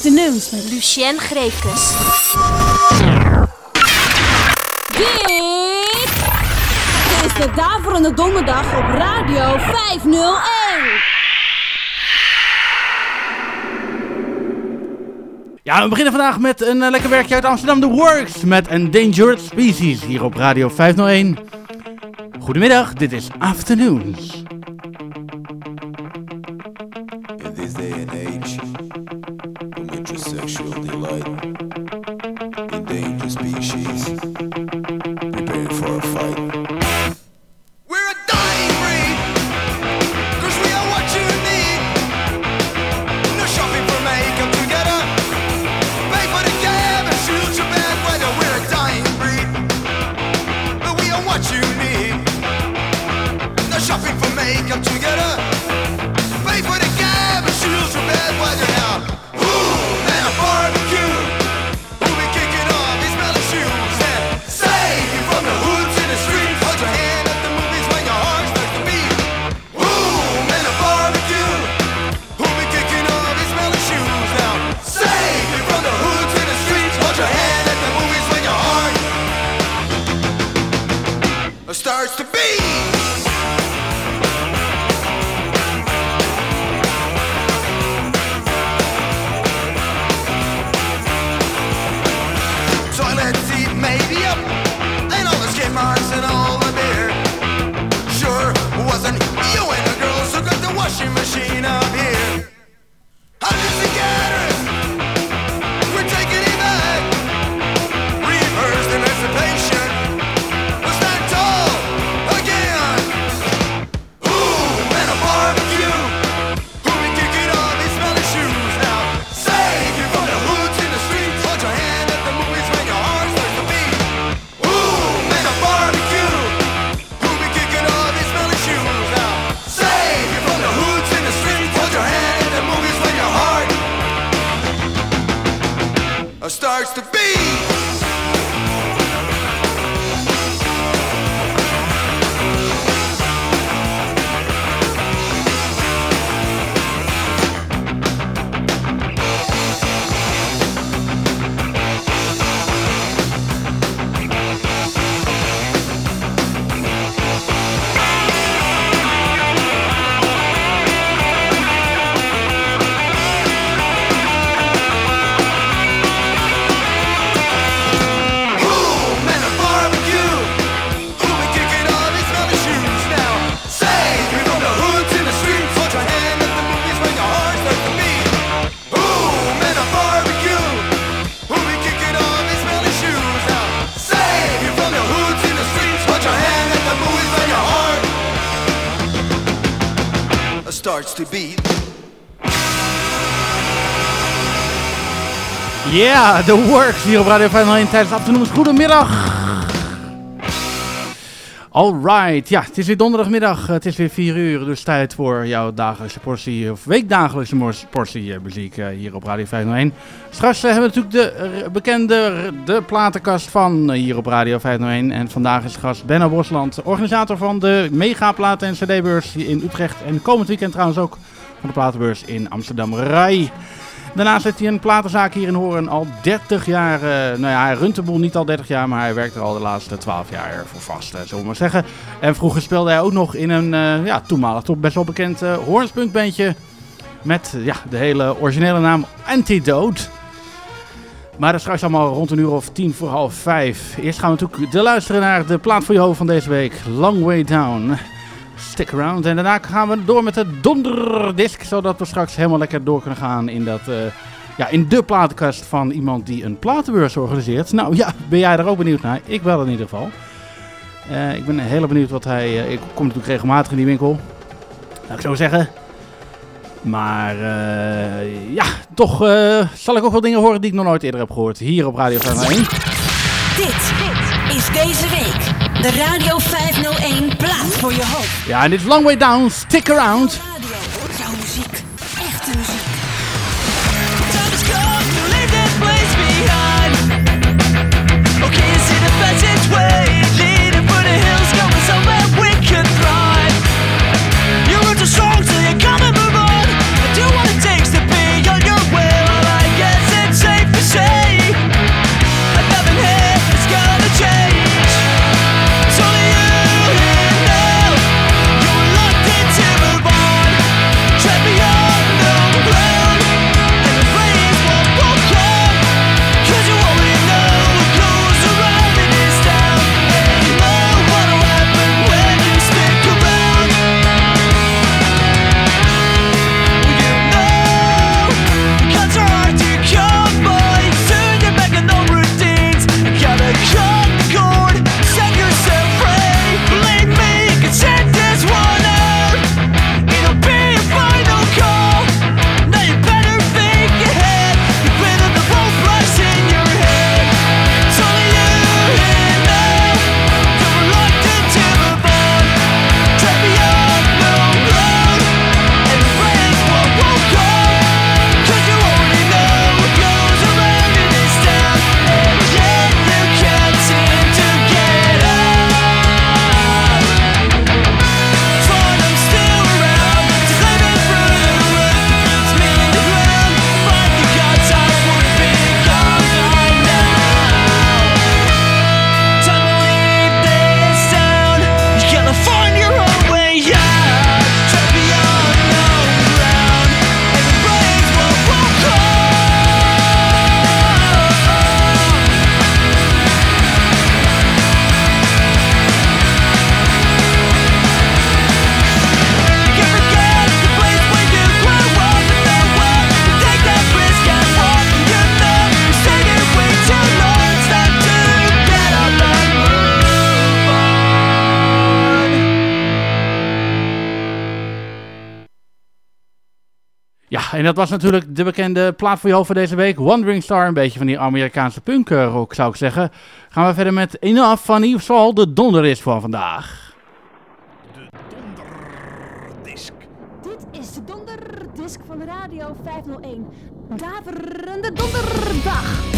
Afternoons met Lucien Greefkes. Dit is de Daverende Donderdag op Radio 501. Ja, we beginnen vandaag met een eh, lekker werkje uit Amsterdam, The Works, met Endangered Species, hier op Radio 501. Goedemiddag, dit is Afternoons. Ja, The Works hier op Radio 501 tijdens Afternoons. Goedemiddag. Alright, ja, het is weer donderdagmiddag. Het is weer 4 uur, dus tijd voor jouw dagelijkse portie, of weekdagelijkse portie eh, muziek eh, hier op Radio 501. Straks eh, hebben we natuurlijk de bekende, de platenkast van hier op Radio 501. En vandaag is de gast Benno Bosland, organisator van de Megaplaten en CD-beurs in Utrecht. En komend weekend trouwens ook van de platenbeurs in Amsterdam Rai. Daarnaast heeft hij een platenzaak hier in Horen al 30 jaar. eh, nou ja, hij runt de boel niet al 30 jaar, maar hij werkt er al de laatste 12 jaar voor vast, eh, zullen we maar zeggen. En vroeger speelde hij ook nog in een, eh, ja, toenmalig toch best wel bekend uh, Hoornspunkbandje. Met eh, ja, de hele originele naam Antidote. Maar dat is straks allemaal rond een uur of tien voor half vijf. Eerst gaan we natuurlijk de luisteren naar de plaat voor je hoofd van deze week. Long Way Down. Stick around. En daarna gaan we door met de donderdisc. Zodat we straks helemaal lekker door kunnen gaan in, dat, eh, ja, in de platenkast van iemand die een platenbeurs organiseert. Nou ja, ben jij daar ook benieuwd naar? Ik wel in ieder geval. Eh, ik ben heel benieuwd wat hij... eh, ik kom natuurlijk regelmatig in die winkel. Laat ik zo zeggen. Maar ja, toch zal ik ook wel dingen horen die ik nog nooit eerder heb gehoord. Hier op Radio 501. Dit is deze week de Radio 501 plaat voor je hoofd. Ja, en dit Long Way Down. Stick around. en dat was natuurlijk de bekende plaat voor jou voor deze week. Wandering Star, een beetje van die Amerikaanse punk zou ik zeggen. Gaan we verder met Enough van Yves Sol, de donderdisk van vandaag. De donderdisk. Dit is de donderdisk van Radio 501. Daverende donderdag.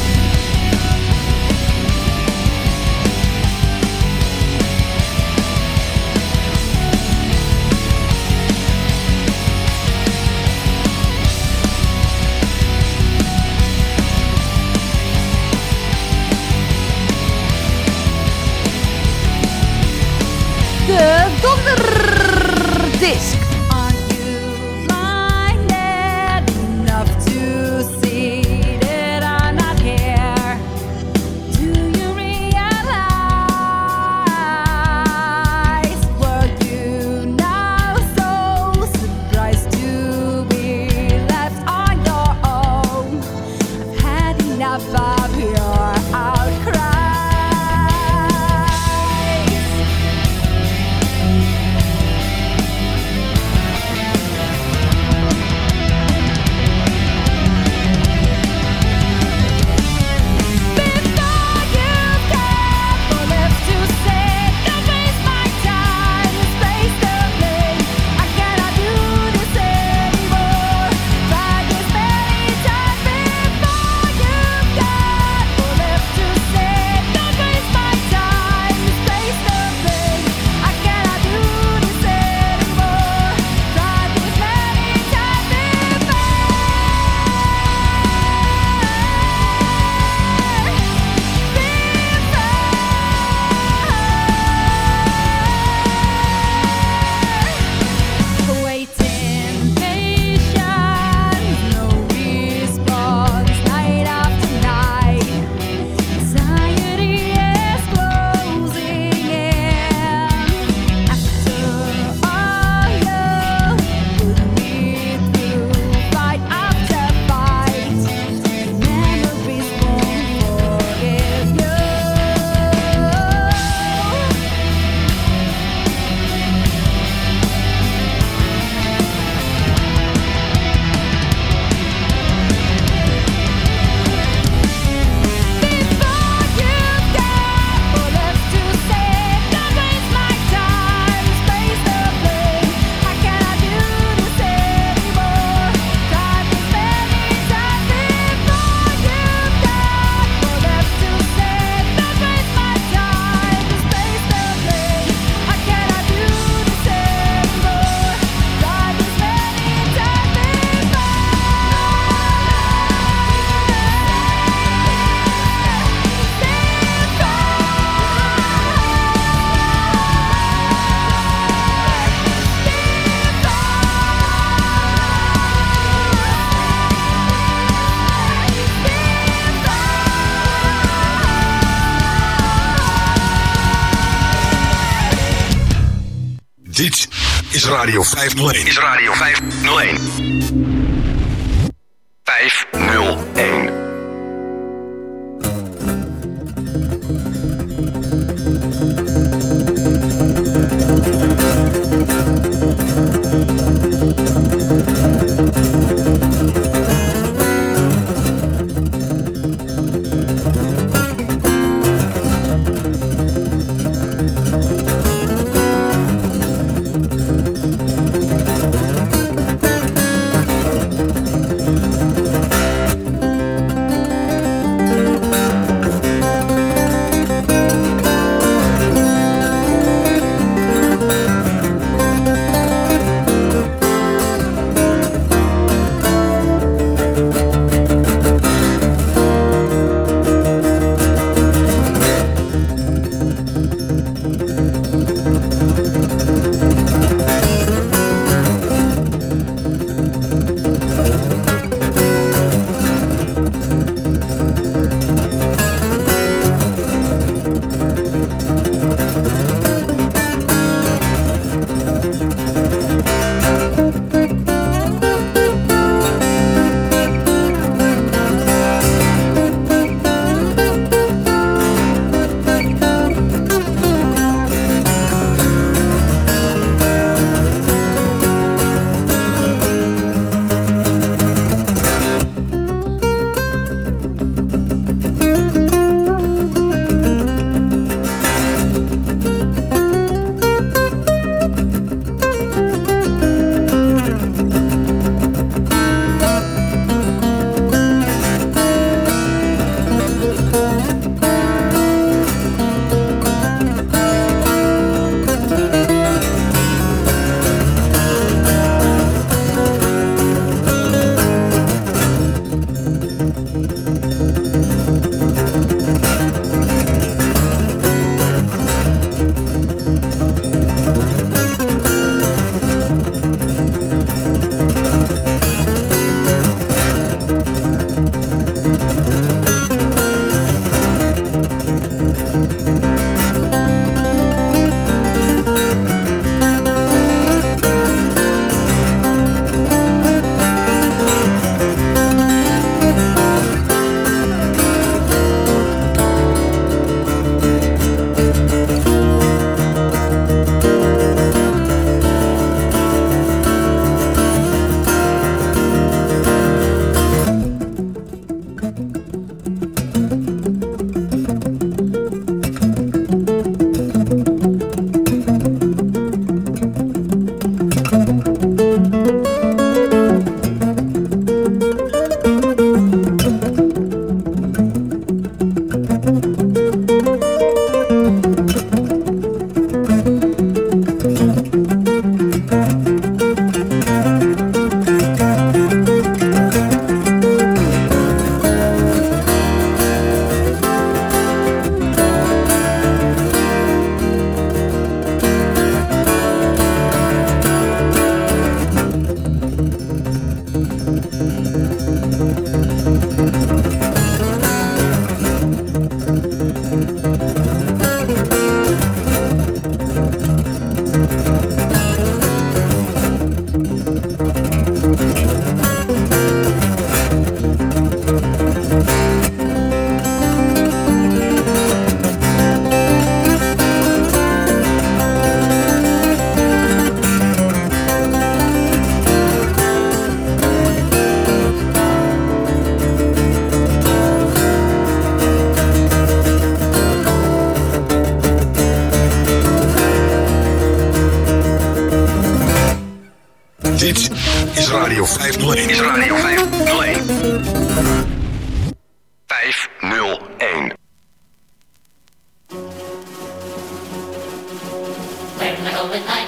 Radio 501. Is Radio 5. with life.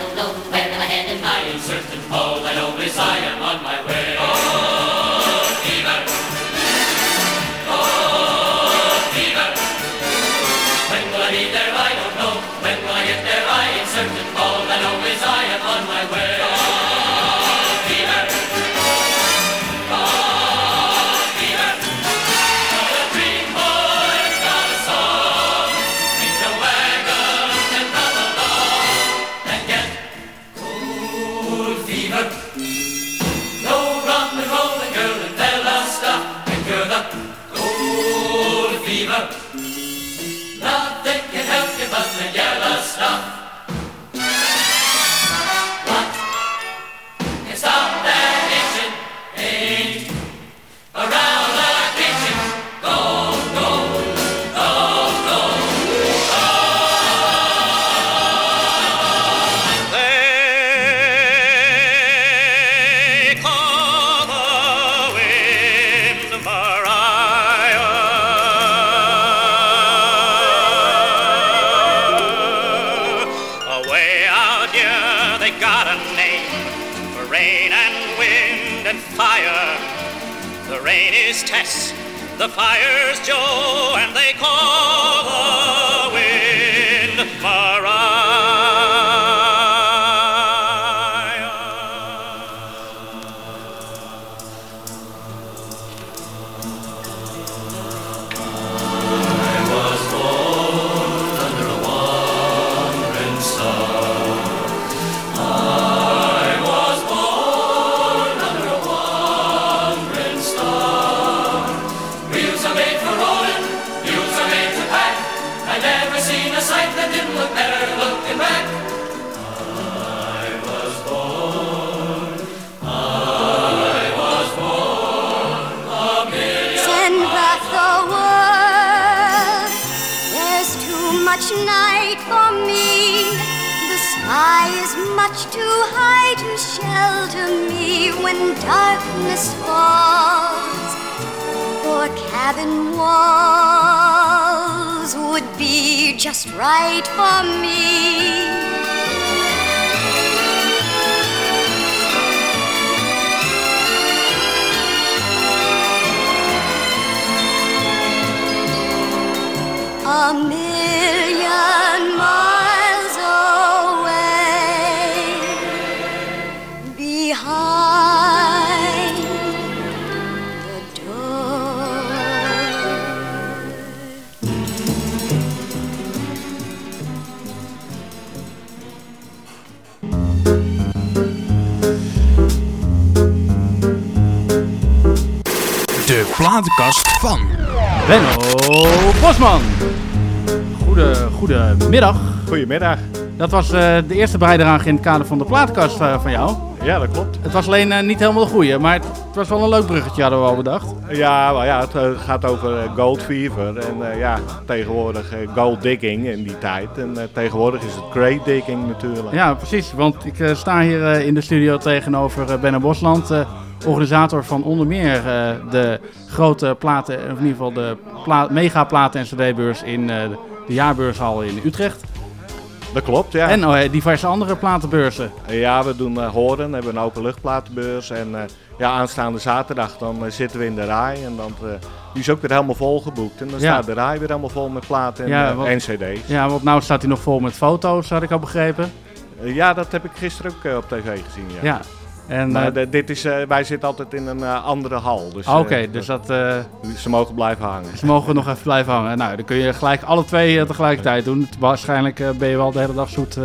Goede middag. Goedemiddag. Dat was eh, de eerste bijdrage in het kader van de plaatkast eh, van jou. Ja, dat klopt. Het was alleen eh, niet helemaal de goede, maar het, het was wel een leuk bruggetje, hadden we al bedacht. Ja, ja, het gaat over gold fever. En ja, tegenwoordig gold digging in die tijd. En tegenwoordig is het crate digging natuurlijk. Ja, precies. Want ik sta hier in de studio tegenover Benno Bosland, organisator van onder meer de grote platen, of in ieder geval de pla mega platen en cd-beurs in eh, de jaarbeurshal in Utrecht. Dat klopt, ja. En oh, diverse andere platenbeurzen. Ja, we doen eh Horen, hebben een openluchtplatenbeurs. En eh, ja, aanstaande zaterdag dan eh, zitten we in de rij. En dan, die is ook weer helemaal vol geboekt. En dan Ja. staat de rij weer helemaal vol met platen en, Ja, wat- en cd's. Ja, want nou staat hij nog vol met foto's, had ik al begrepen. Ja, dat heb ik gisteren ook op tv gezien, ja. Ja. En, maar eh, dit is, eh, wij zitten altijd in een eh, andere hal. Dus, Ah, Oké, dus dat, ze mogen blijven hangen. ze mogen nog even blijven hangen. Nou, dan kun je gelijk alle twee tegelijkertijd doen. Waarschijnlijk ben je wel de hele dag zoet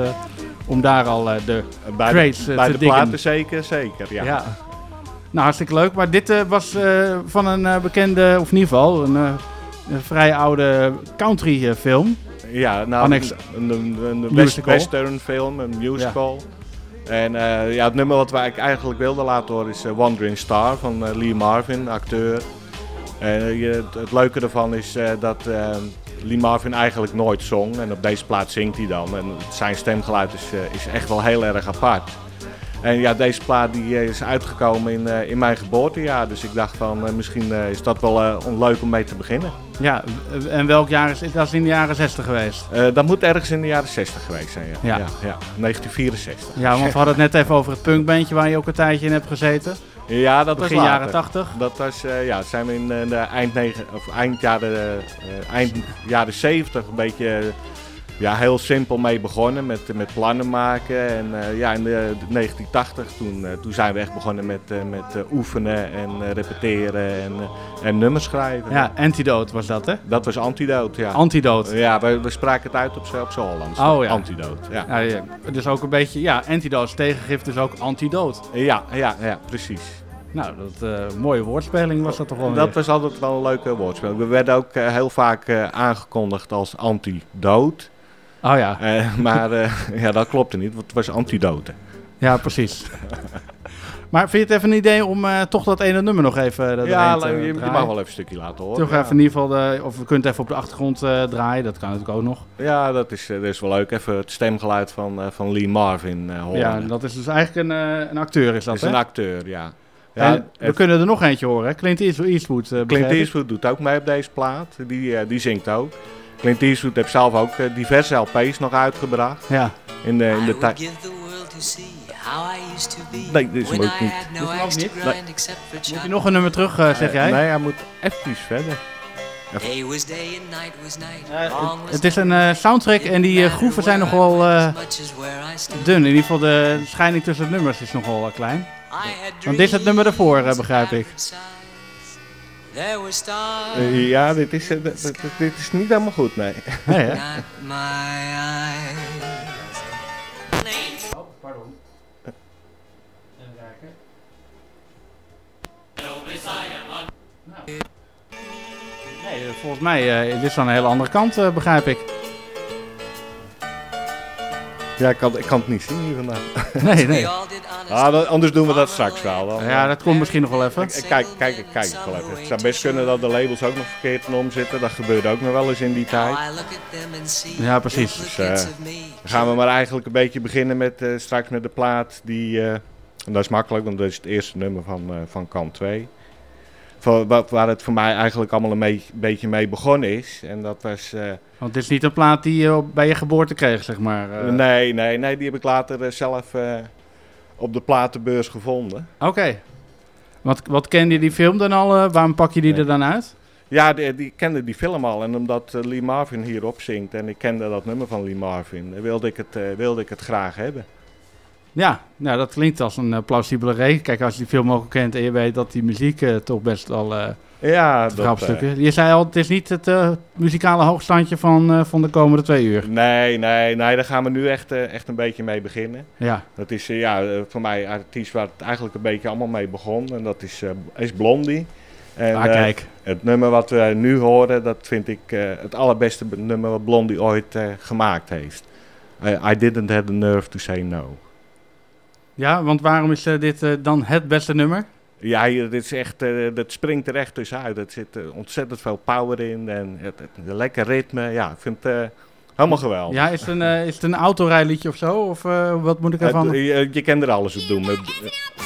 om daar al de Bij crates de, bij te de platen zeker, zeker. Ja. Ja. Nou, hartstikke leuk. Maar dit was van een bekende, of in ieder geval een, een vrij oude country film. Ja, nou, Annex- een, een, een western film, een musical. En eh, ja, het nummer wat wij eigenlijk wilden laten horen is eh, Wandering Star van eh, Lee Marvin, acteur. En eh, je, het, leuke ervan is eh, dat eh, Lee Marvin eigenlijk nooit zong. En op deze plaat zingt hij dan. En zijn stemgeluid is, eh, is echt wel heel erg apart. En ja, deze plaat die eh, is uitgekomen in, eh, in mijn geboortejaar. Dus ik dacht van eh, misschien is dat wel leuk om mee te beginnen. Ja, en welk jaar is dit? Dat is in de jaren 60 geweest. Eh, dat moet ergens in de jaren 60 geweest zijn, ja. Ja. ja, ja. 1964. Ja, want we hadden het net even over het punkbandje waar je ook een tijdje in hebt gezeten. Ja, dat Begin was jaren later. 80. Dat was, ja, zijn we in de eind, negen, of eind, jaren, eind jaren 70 een beetje ja, heel simpel mee begonnen met, met plannen maken. En eh, ja, in de, de 1980 toen, eh, toen zijn we echt begonnen met, eh, met oefenen en repeteren en, en nummers schrijven. Ja, Antidote was dat, hè? Dat was Antidote, ja. Antidote. ja, we, we spraken het uit op op z'n Hollands. Oh, ja. Antidote, ja. Ja, ja. Dus ook een beetje, ja, Antidote is tegengif, dus ook antidood. Ja, ja, ja, precies. Nou, dat mooie woordspeling was dat toch wel Dat weer. was altijd wel een leuke woordspel. We werden ook heel vaak aangekondigd als antidood. Oh ja, Eh, maar eh, ja, dat klopte niet, want het was antidote. ja, precies. maar vind je het even een idee om eh, toch dat ene nummer nog even Ja, la- je, je mag wel even een stukje laten horen. Toch ja. even in ieder geval, de, of we kunnen het even op de achtergrond draaien, dat kan natuurlijk ook nog. Ja, dat is, dat is wel leuk. Even het stemgeluid van, van Lee Marvin horen. Ja, dat is dus eigenlijk een, een acteur is dat, is hè? een acteur, ja. En ja we het- kunnen er nog eentje horen? Clint Eastwood. Clint. Eastwood doet ook mee op deze plaat. Die, die zingt ook. Clint Eastwood heeft zelf ook eh, diverse LP's nog uitgebracht. Ja, In de, in de tijd. Nee, dit is hem ook niet. had Dit no is hem ook niet? grind except for moet je nog een nummer terug, eh, zeg jij? Nee, hij moet even verder. Het is een eh, soundtrack en die groeven zijn nogal eh, dun. In ieder geval de scheiding tussen de nummers is nogal klein. Want dit is het nummer ervoor, begrijp ik. Eh, ja, dit is, eh, dit, is niet helemaal goed, nee. Nee, hè? at my eyes. Pardon. Nee, eh, volgens mij uh, dit is aan een hele andere kant, eh, begrijp ik. Ja, ik kan, ik kan het niet zien hier vandaan. Nee, nee. Ah, anders doen we dat straks wel. Dan, Ja, dat komt misschien nog wel even. Ik- Kijk, kijk, ik kijk het wel even. Het zou best kunnen dat de labels ook nog verkeerd in omzitten. Dat gebeurde ook nog wel eens in die tijd. Ja, precies. Dus. Dan gaan we maar eigenlijk een beetje beginnen met eh, straks met de plaat die... eh, en dat is makkelijk, want dat is het eerste nummer van, eh, van kant 2. Wat, waar het voor mij eigenlijk allemaal een mee- beetje mee begonnen is. En dat was... eh, Want dit is niet een plaat die je bij je geboorte kreeg, zeg maar. eh. nee, nee, nee, die heb ik later eh, zelf eh, op de platenbeurs gevonden. Oké. Wat, wat kende je die film dan al? eh, waarom pak je die Nee. er dan uit? Ja, die, die kende die film al. En omdat eh, Lee Marvin hierop zingt en ik kende dat nummer van Lee Marvin, eh, wilde ik het, eh, wilde ik het graag hebben. Ja, nou, dat klinkt als een eh, plausibele reden. Kijk, als je die film ook kent en je weet dat die muziek eh, toch best wel eh Ja, dat. Je zei al, het is niet het muzikale hoogstandje van, van de komende twee uur. nee, nee, nee, daar gaan we nu echt, echt een beetje mee beginnen. Ja, Dat is ja, voor mij een artiest waar het eigenlijk een beetje allemaal mee begon. En dat is, is Blondie. En, ah, kijk. het nummer wat we nu horen, dat vind ik het allerbeste be- nummer wat Blondie ooit gemaakt heeft. I- I didn't have the nerve to say no. Ja, want waarom is eh, dit eh, dan het beste nummer? Ja, dit is echt, eh, dat springt er echt tussenuit. Er zit ontzettend veel power in en het, het, een lekker ritme. Ja, ik vind het eh, helemaal geweldig. Ja, is het een, is het een autorijliedje of zo? Of wat moet ik ervan? Je, je kan er alles op doen. Met-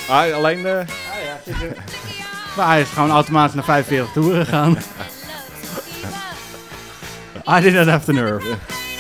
Ah, alleen, eh, Maar hij is gewoon automatisch naar 45 toeren gegaan. I didn't have the nerve.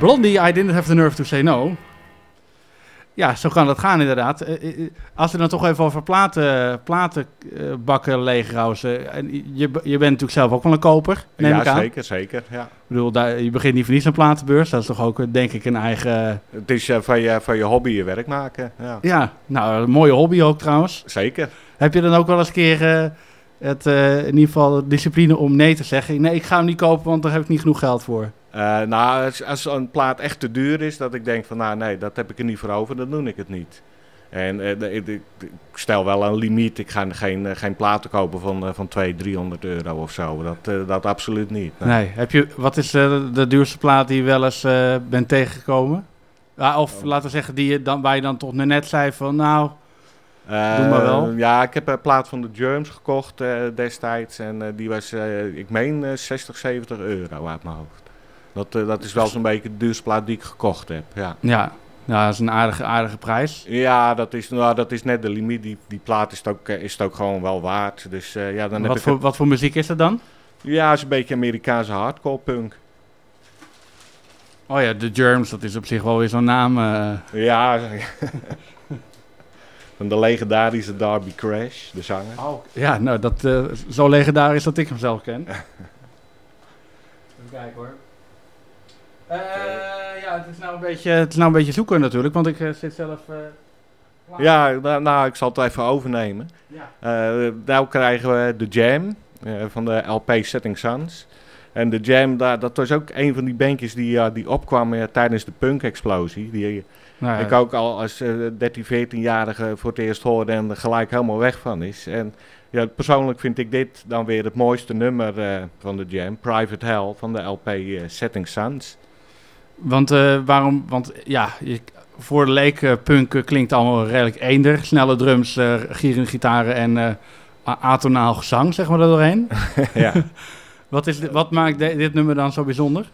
Blondie, I didn't have the nerve to say no. Ja, zo kan dat gaan inderdaad. Eh, eh, eh, Als we dan toch even over platen, platenbakken leegrauzen. En je, je bent natuurlijk zelf ook wel een koper, neem ja, ik aan. zeker, zeker. Ja. Ik bedoel, daar, je begint niet voor niets aan platenbeurs. Dat is toch ook, denk ik, een eigen... Het is van, je, van je hobby je werk maken. Ja. Ja, nou, een mooie hobby ook trouwens. Zeker. Heb je dan ook wel eens een keer het, in ieder geval de discipline om nee te zeggen? Nee, ik ga hem niet kopen, want daar heb ik niet genoeg geld voor. Eh, nou, als, als een plaat echt te duur is, dat ik denk van, nou nee, dat heb ik er niet voor over, dan doe ik het niet. En eh, ik, stel wel een limiet. Ik ga geen, eh, geen platen kopen van, van 200, 300 euro of zo. Dat, dat absoluut niet. nee. Nee, heb je, wat is de duurste plaat die je wel eens bent tegengekomen? Ja, of laten we zeggen, die je dan, waar je dan toch net zei van, nou, Doe maar wel. Ja, ik heb een plaat van de Germs gekocht destijds. En die was, ik meen, eh, 60, 70 euro uit mijn hoofd. Dat, eh, dat is wel zo'n beetje de duurste plaat die ik gekocht heb, ja. ja, ja dat is een aardige, aardige prijs. Ja, dat is, nou, dat is net de limiet. Die, die plaat is het, ook, eh, is het ook gewoon wel waard. Dus eh, ja, dan heb Wat ik voor, het- wat voor muziek is dat dan? Ja, het is een beetje Amerikaanse hardcore punk. Oh ja, The Germs, dat is op zich wel weer zo'n naam. eh. Ja, van de legendarische Darby Crash, de zanger. Ja, nou, dat, eh, zo legendarisch dat ik hem zelf ken. Even kijken hoor. Eh, ja, het is, nou een beetje, het is nou een beetje zoeken natuurlijk, want ik eh, zit zelf... eh. Ja, nou, nou, ik zal het even overnemen. Ja. Nou krijgen we de Jam van de LP Setting Suns. En de Jam, daar, dat was ook een van die bandjes die, eh, die opkwam tijdens de punk-explosie. Die Nou, ja, ik ook al als eh 13, 14-jarige voor het eerst hoorde en er gelijk helemaal weg van is. En ja, persoonlijk vind ik dit dan weer het mooiste nummer van de Jam. Private Hell van de LP Setting Suns. Want eh, waarom? Want ja, je, voor de leek eh, punk eh, klinkt allemaal redelijk eender. Snelle drums, eh gierende gitaren en atonaal gezang, zeg maar, er doorheen. ja. Wat, is, dit- wat maakt de- dit nummer dan zo bijzonder?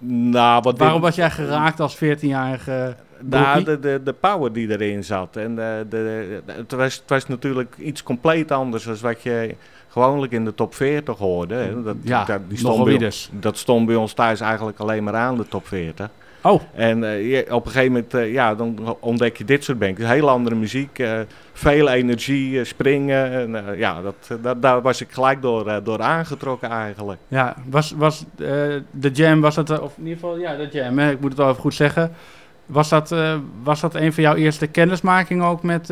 Nou, wat Waarom dit- was jij geraakt als 14-jarige Nou, de, de, de power die erin zat. En de, de, de- het, was, het was natuurlijk iets compleet anders dan wat je gewoonlijk in de top 40 hoorde. hè. Dat, Ja, dat, nogal stond bij, wie dus. dat stond bij ons thuis eigenlijk alleen maar aan, de top 40. Oh, En eh, je- op een gegeven moment, eh, ja, dan ontdek je dit soort bandjes. Heel andere muziek, eh, veel energie, springen. En, ja, dat, dat, daar was ik gelijk door, door aangetrokken eigenlijk. ja. Was, was de Jam, was dat, of in ieder geval, ja, de Jam, hè, ik moet het wel even goed zeggen. Was dat, was dat een van jouw eerste kennismakingen ook met...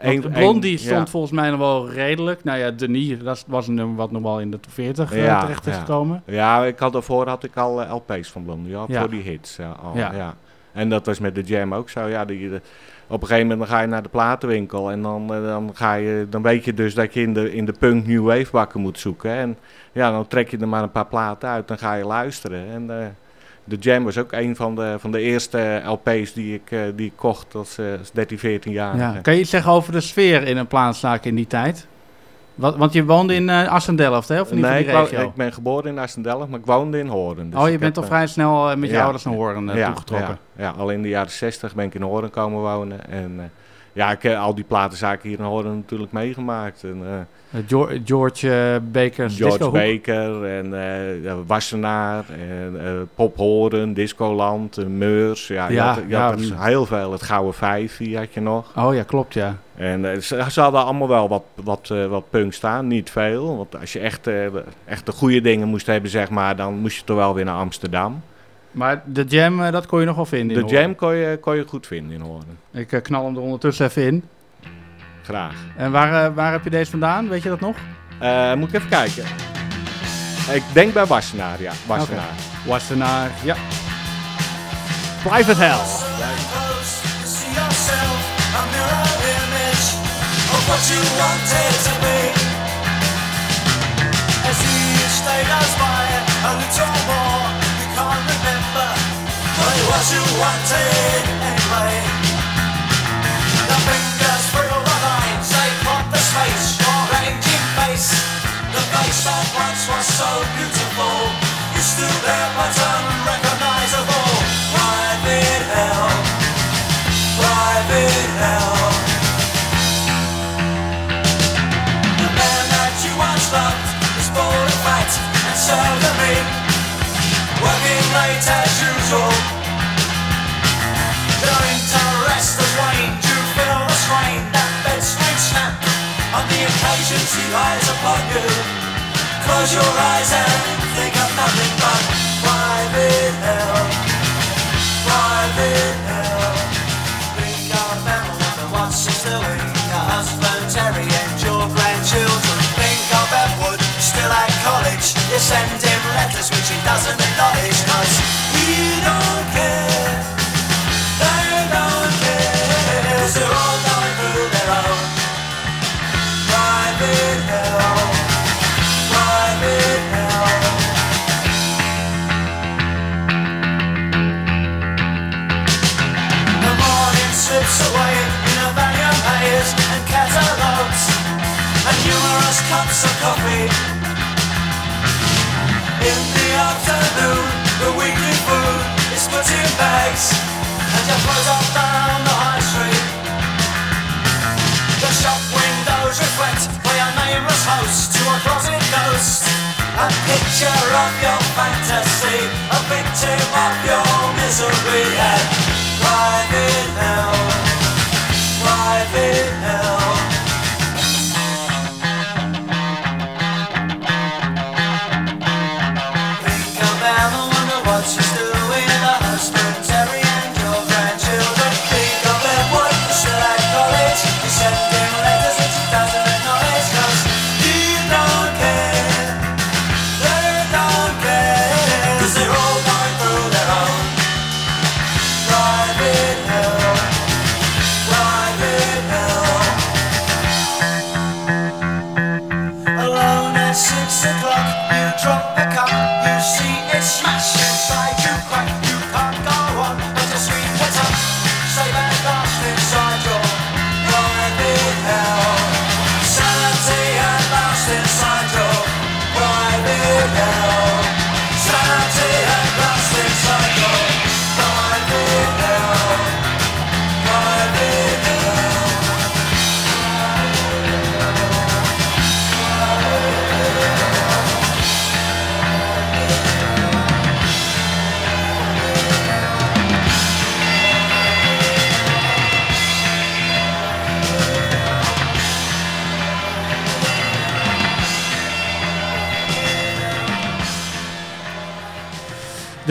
eh want Blondie stond ja. volgens mij nog wel redelijk. Nou ja, Denis, dat was een nummer wat nog wel in de top 40 eh, terecht is ja. gekomen. Ja, ik had daarvoor had ik al eh, LP's van Blondie, Ja. voor die hits. Ja, al, Ja. En dat was met de Jam ook zo. Ja, die, de- op een gegeven moment dan ga je naar de platenwinkel en dan, eh, dan, ga je, dan weet je dus dat je in de, in de punk new wave bakken moet zoeken. En ja, dan trek je er maar een paar platen uit, dan ga je luisteren. En eh, de Jam was ook een van de, van de eerste LP's die ik, eh, die ik kocht als, eh, als 13, 14 jaar. Ja. Kan je iets zeggen over de sfeer in een plaatszaak in die tijd? Wat, want je woonde in uh, Assendelft, hè? Of niet nee, in ik, die regio? ik ben geboren in Assendelft, maar ik woonde in Hoorn. Dus oh, je ik bent eh, vrij snel eh, met je ja. ouders naar Hoorn eh, toegetrokken? Ja, ja, al in de jaren 60 ben ik in Hoorn komen wonen. En eh, ja, ik heb al die platenzaken hier in Hoorn natuurlijk meegemaakt. En, eh, Eh, George, George eh, Baker's George Baker en eh, Wassenaar en eh Pop Hoorn, Discoland, eh, Meurs. Ja, je Ja, had, je had ja. er heel veel. Het Gouden Vijf, had je nog. Oh ja, klopt ja. En eh, ze, ze hadden allemaal wel wat, wat, eh, wat punk staan, niet veel. Want als je echt, eh, echt de goede dingen moest hebben, zeg maar, dan moest je toch wel weer naar Amsterdam. Maar de Jam, eh, dat kon je nog wel vinden in De. Jam kon je, kon je goed vinden in Hoorn. Ik eh, knal hem er ondertussen even in. Graag. En waar, eh, waar heb je deze vandaan? Weet je dat nog? Eh, moet ik even kijken. Ik denk bij Wassenaar, ja. Wassenaar. Wassenaar, ja. Private Hell. See what it was you wanted anyway. The lies upon you. Close your eyes and think of nothing but private hell. Private hell. Think of Emma, wonder what she's doing. Your husband Terry and your grandchildren. Think of Edward, still at college. You send him letters which he doesn't acknowledge. Cause cups of coffee. In the afternoon, the weekly food is put in bags and you put up down the high street. The shop windows reflect by a nameless host to a closet ghost. A picture of your fantasy, a victim of your misery and private hell,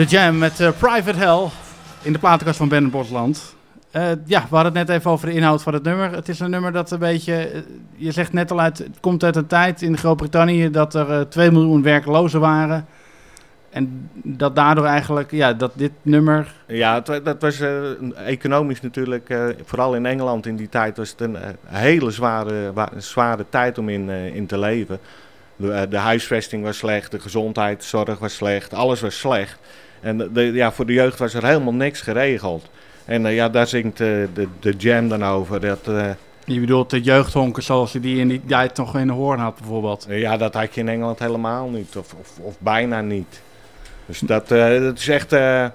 De Jam met eh, Private Hell in de platenkast van Ben Bosland. Eh, ja, we hadden het net even over de inhoud van het nummer. Het is een nummer dat een beetje, eh, je zegt net al uit, het komt uit een tijd in Groot-Brittannië dat er eh 2 miljoen werklozen waren. En dat daardoor eigenlijk, ja, dat dit nummer, Ja, dat was economisch natuurlijk, vooral in Engeland in die tijd, was het een hele zware, wa- zware tijd om in, in te leven. De huisvesting was slecht, de gezondheidszorg was slecht, alles was slecht. En de, ja, voor de jeugd was er helemaal niks geregeld. En eh, ja, daar zingt eh, de, de Jam dan over. Dat, eh, je bedoelt de jeugdhonken zoals je die in die tijd nog in de hoorn had bijvoorbeeld. ja, dat had je in Engeland helemaal niet, of, of, of bijna niet. Dus dat, dat is echt een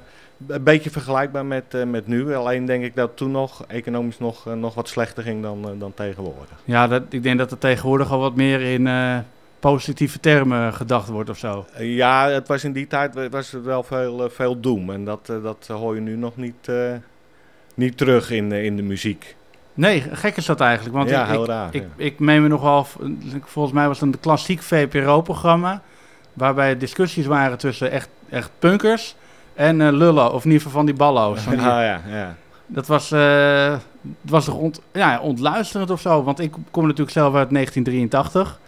beetje vergelijkbaar met, met nu. Alleen denk ik dat toen nog economisch nog, nog wat slechter ging dan, dan tegenwoordig. Ja, dat, ik denk dat er tegenwoordig al wat meer in positieve termen gedacht wordt of zo. Eh, ja, het was in die tijd wa- was er wel veel, eh, veel doem. En dat, eh, dat hoor je nu nog niet, eh, niet terug in, eh, in de muziek. Nee, gek is dat eigenlijk. Want ja, ik, heel ik, raar. ik, ja. ik meen me nog wel, volgens mij was het een klassiek VPRO-programma. Waarbij discussies waren tussen echt, echt punkers en eh, lullen. Of in ieder geval van die ballo's. Van die- Ah, ja, ja. Dat was, eh, het was toch ont, ja, ontluisterend of zo. Want ik kom natuurlijk zelf uit 1983.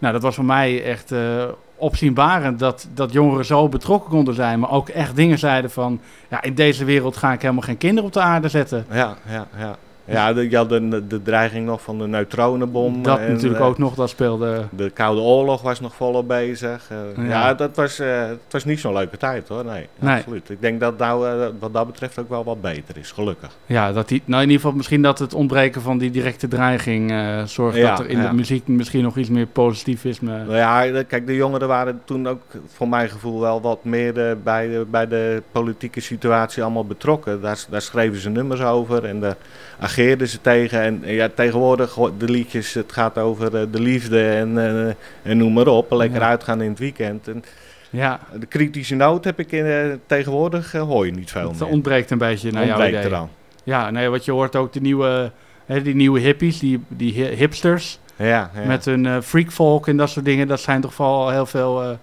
Nou, dat was voor mij echt eh, opzienbarend dat, dat jongeren zo betrokken konden zijn. Maar ook echt dingen zeiden van... Ja, in deze wereld ga ik helemaal geen kinderen op de aarde zetten. Ja, ja, ja. Ja, de, je had de, de dreiging nog van de neutronenbom. dat en, natuurlijk eh, ook nog, dat speelde... De Koude Oorlog was nog volop bezig. Eh, Ja. ja, dat was, eh, het was niet zo'n leuke tijd hoor. Nee, Nee. absoluut. Ik denk dat nou wat dat betreft ook wel wat beter is, gelukkig. Ja, dat die, nou in ieder geval misschien dat het ontbreken van die directe dreiging zorgt Ja, dat er in de muziek misschien nog iets meer positivisme... Nou ja, de- kijk, de jongeren waren toen ook voor mijn gevoel wel wat meer bij, de, bij de politieke situatie allemaal betrokken. Daar, daar schreven ze nummers over en daar ageerden ze tegen. En ja, tegenwoordig de liedjes, het gaat over eh, de liefde en, eh, en noem maar op. Lekker Ja. uitgaan in het weekend. En ja, de kritische noot heb ik in, eh, tegenwoordig, hoor je niet veel het meer. ontbreekt een beetje naar jouw Ontbreekt idee. eraan. Ja, nee, wat je hoort ook de nieuwe, hè, die nieuwe hippies, die, die hi- hipsters. Ja, ja. Met hun eh, freak folk en dat soort dingen. Dat zijn toch vooral heel veel,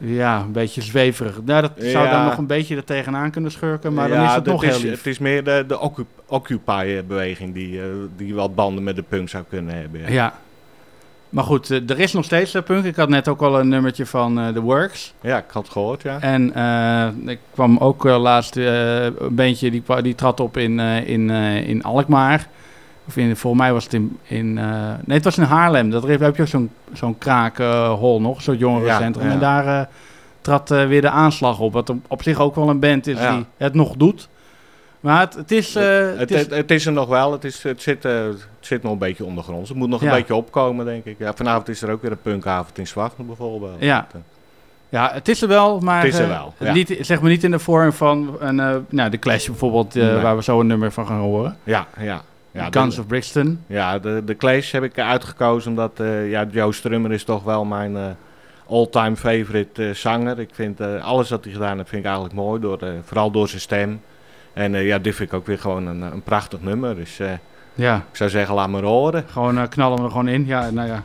ja, een beetje zweverig. Nou, dat zou Ja. dan nog een beetje er tegenaan kunnen schurken, maar dan Ja, is het nog is, lief. Het is meer de, de occup- Occupy-beweging die, eh, die wat banden met de punk zou kunnen hebben. Ja, Ja. Maar goed, eh, er is nog steeds uh, punk. Ik had net ook al een nummertje van eh The Works. Ja, ik had het gehoord, ja. En eh, ik kwam ook eh, laatst eh, een bandje, die, die trad op in, eh, in, eh, in Alkmaar. Of in, volgens mij was het in... in eh, nee, het was in Haarlem. Dat heb je ook zo'n zo'n kraakhol nog, zo'n jongerencentrum. Ja, ja. En daar eh, trad eh, weer de aanslag op. Wat op, zich ook wel een band is die het nog doet. Maar het, het is... het, het is het, het is er nog wel, het, is, het, zit, het zit nog een beetje ondergronds. Het moet nog Ja. een beetje opkomen, denk ik. Ja, vanavond is er ook weer een punkavond in Zwachten bijvoorbeeld. Ja. Ja, het is er wel, maar Het is er wel, ja. niet, zeg maar niet in de vorm van een, nou, de Clash bijvoorbeeld, Nee. waar we zo een nummer van gaan horen. Ja, ja. Ja Guns de, of Brixton. ja, de, de Clash heb ik uitgekozen omdat eh, ja, Joe Strummer is toch wel mijn eh, all-time favorite eh, zanger. Ik vind alles wat hij gedaan heeft, vind ik eigenlijk mooi, door, vooral door zijn stem. En ja, dit vind ik ook weer gewoon een, een prachtig nummer. Dus Ja, ik zou zeggen, laat maar horen. gewoon knallen we er gewoon in. Ja, nou ja.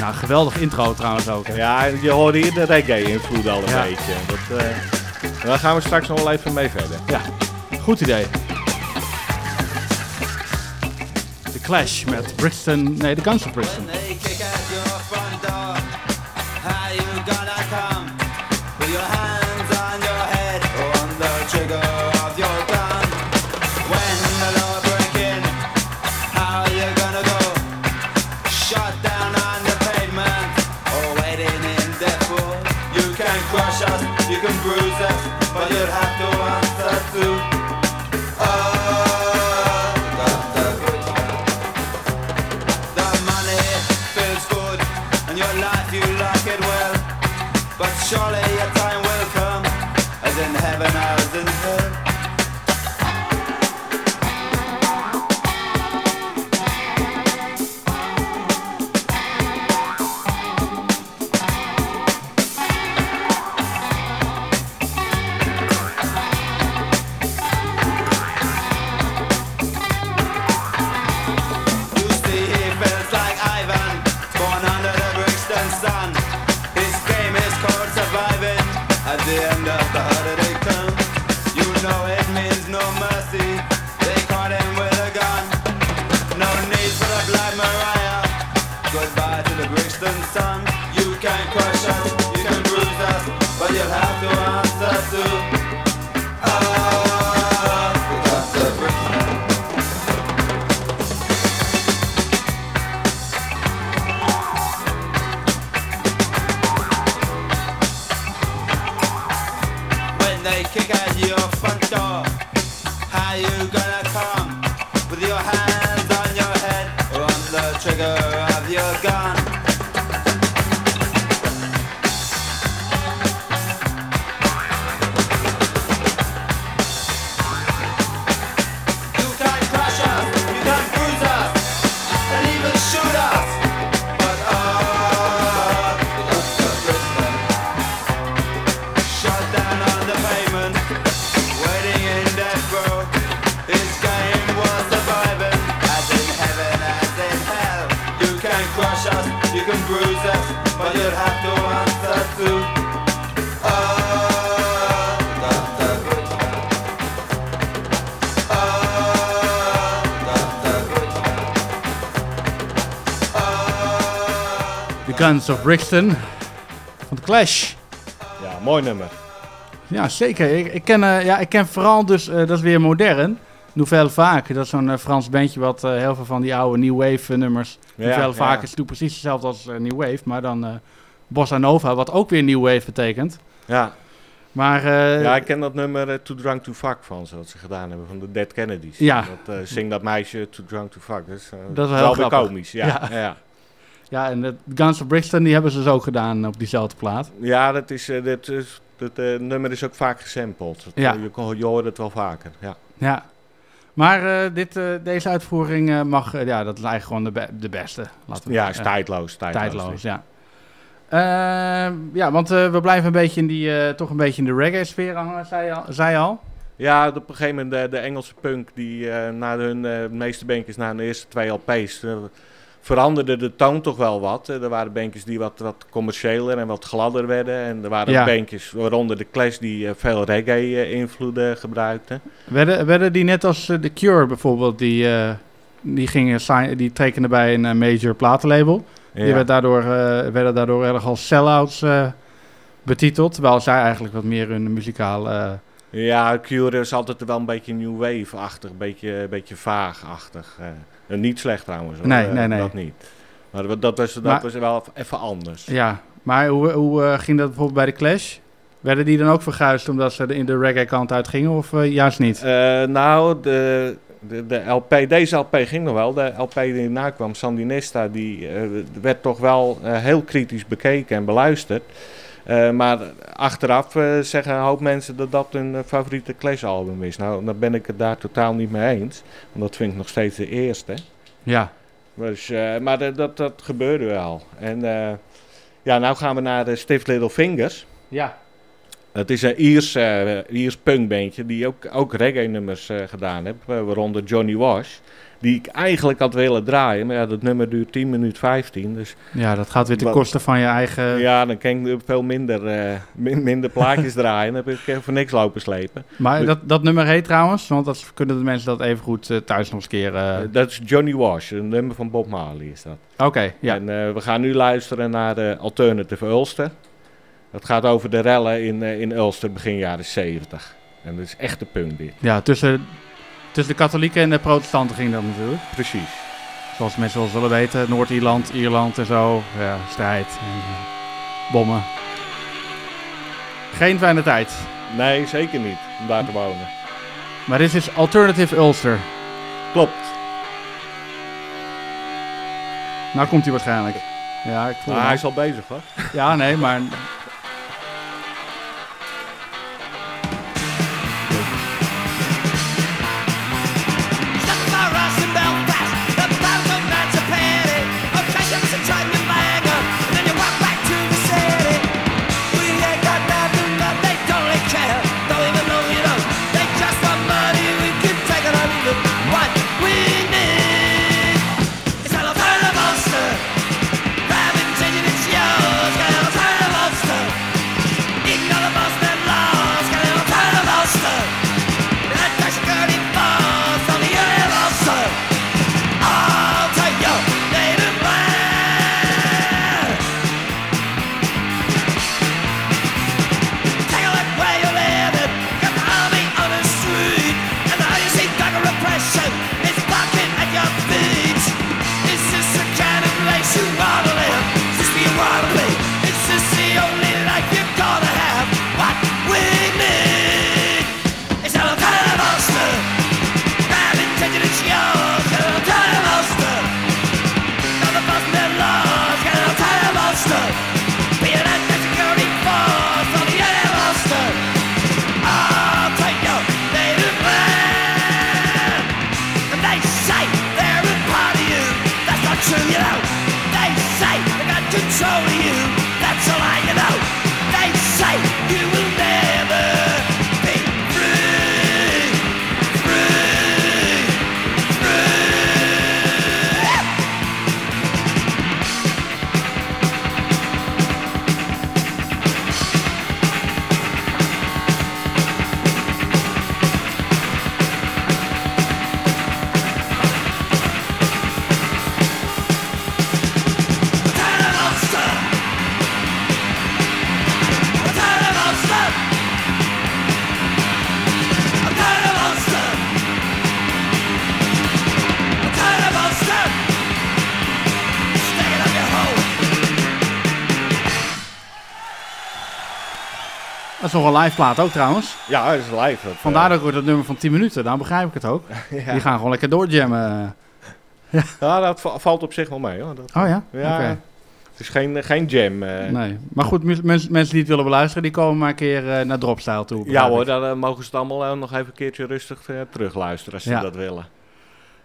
Nou, geweldig intro trouwens ook. Hè. Ja, je hoorde hier de reggae-invloed al een Ja. beetje. Dat, daar gaan we straks nog wel even mee verder. Ja, goed idee. De Clash met Brixton, nee, de Guns of Brixton. But you'll have to Of Brixton van de Clash. Ja, mooi nummer. Ja, zeker. Ik, ik, ken, eh, ja, ik ken vooral dus, eh, dat is weer modern, Nouvelle Vague. Dat is zo'n eh, Frans bandje wat heel veel van die oude New Wave nummers... Ja, Nouvelle ja. is natuurlijk precies hetzelfde als New Wave, maar dan Bossa Nova, wat ook weer New Wave betekent. Ja, Maar ja ik ken dat nummer Too Drunk To Fuck van ze, wat ze gedaan hebben van de Dead Kennedys. Ja. Dat zing dat meisje Too Drunk To Fuck. Dat is, Dat is wel wel heel komisch. Ja, Ja. ja. Ja. ja, en de Guns of Brixton, die hebben ze dus ook gedaan op diezelfde plaat. dat is, eh, dit is, dat eh, nummer is ook vaak gesampled. Dat, Ja. eh, je, kon- je hoort het wel vaker. Ja. Ja. Maar dit, deze uitvoering mag, ja, dat is eigenlijk gewoon de, be- de beste. Laten we Ja, is tijdloos. Tijdloos. Tijdloos, ja. Eh, ja, want we blijven een beetje in die, toch een beetje in de reggae-sfeer hangen, zei je al. Zei al. Ja, op een gegeven moment de, de Engelse punk, die na hun meeste bandjes, na de eerste twee LP's, veranderde de toon toch wel wat. Eh, er waren bandjes die wat, wat commerciëler en wat gladder werden. En er waren Ja. bandjes, waaronder de Clash, die eh, veel reggae-invloeden gebruikten. Werden, werden die net als eh, The Cure bijvoorbeeld, die, eh, die, gingen die tekenden bij een eh, major platenlabel. Die werd daardoor, eh, werden daardoor erg als sell-outs eh, betiteld. Terwijl zij eigenlijk wat meer hun muzikaal... eh, Ja, Cure is altijd wel een beetje new wave-achtig, een beetje, beetje vaag-achtig. Eh. En niet slecht trouwens, hoor, Nee, eh, nee, nee. dat niet. Maar dat, was, dat Maar- was wel even anders. ja, maar hoe, hoe eh, ging dat bijvoorbeeld bij de Clash? Werden die dan ook verguisd omdat ze in de reggae kant uit gingen of eh, juist niet? Eh, nou, de, de, de LP, deze LP ging nog wel. De LP die erna kwam, Sandinista, die eh, werd toch wel eh, heel kritisch bekeken en beluisterd. Eh, maar achteraf eh, zeggen een hoop mensen dat dat hun eh, favoriete Clash-album is. Nou, daar ben ik het daar totaal niet mee eens. Want dat vind ik nog steeds de eerste. Ja, Dus, maar dat, dat, dat gebeurde wel. En ja, nou gaan we naar de Stiff Little Fingers. ja. Het is een Iers, Iers punkbandje die ook, ook reggae-nummers gedaan heeft, waaronder Johnny Wash. Die ik eigenlijk had willen draaien, maar ja, dat nummer duurt 10 minuten 15. Dus ja, dat gaat weer ten koste van je eigen... ja, dan kan ik veel minder, eh, min- minder plaatjes draaien. Dan heb ik eh, voor niks lopen slepen. Maar dat, dat nummer heet trouwens, want dat kunnen de mensen dat even goed eh, thuis nog eens keer... dat is Johnny Wash, een nummer van Bob Marley is dat. Oké, ja. En we gaan nu luisteren naar de Alternative Ulster. Dat gaat over de rellen in, in Ulster begin jaren 70. En dat is echt de punk dit. Ja, tussen, tussen de katholieken en de protestanten ging dat natuurlijk. Precies. Zoals mensen wel zullen weten, Noord-Ierland, Ierland en zo. Ja, strijd, en, eh, bommen. Geen fijne tijd. Nee, zeker niet om daar te wonen. Maar dit is Alternative Ulster. Klopt. Nou komt hij waarschijnlijk. Ja, ik voel hem hij is al. al bezig hoor. Ja, nee, maar... is nog een live plaat ook trouwens. Ja, dat is live. Dat, Vandaar dat wordt het nummer van 10 minuten. Dan begrijp ik het ook. ja. Die gaan gewoon lekker doorjammen. Ja, dat va- valt op zich wel mee hoor. Dat, Oh ja? ja. Het is geen, geen jam. eh. Nee. Maar goed, mensen die het willen beluisteren, die komen maar een keer eh, naar Dropstyle toe. Ja hoor, dan eh, mogen ze het allemaal eh, nog even een keertje rustig eh, terugluisteren als ze Ja. dat willen.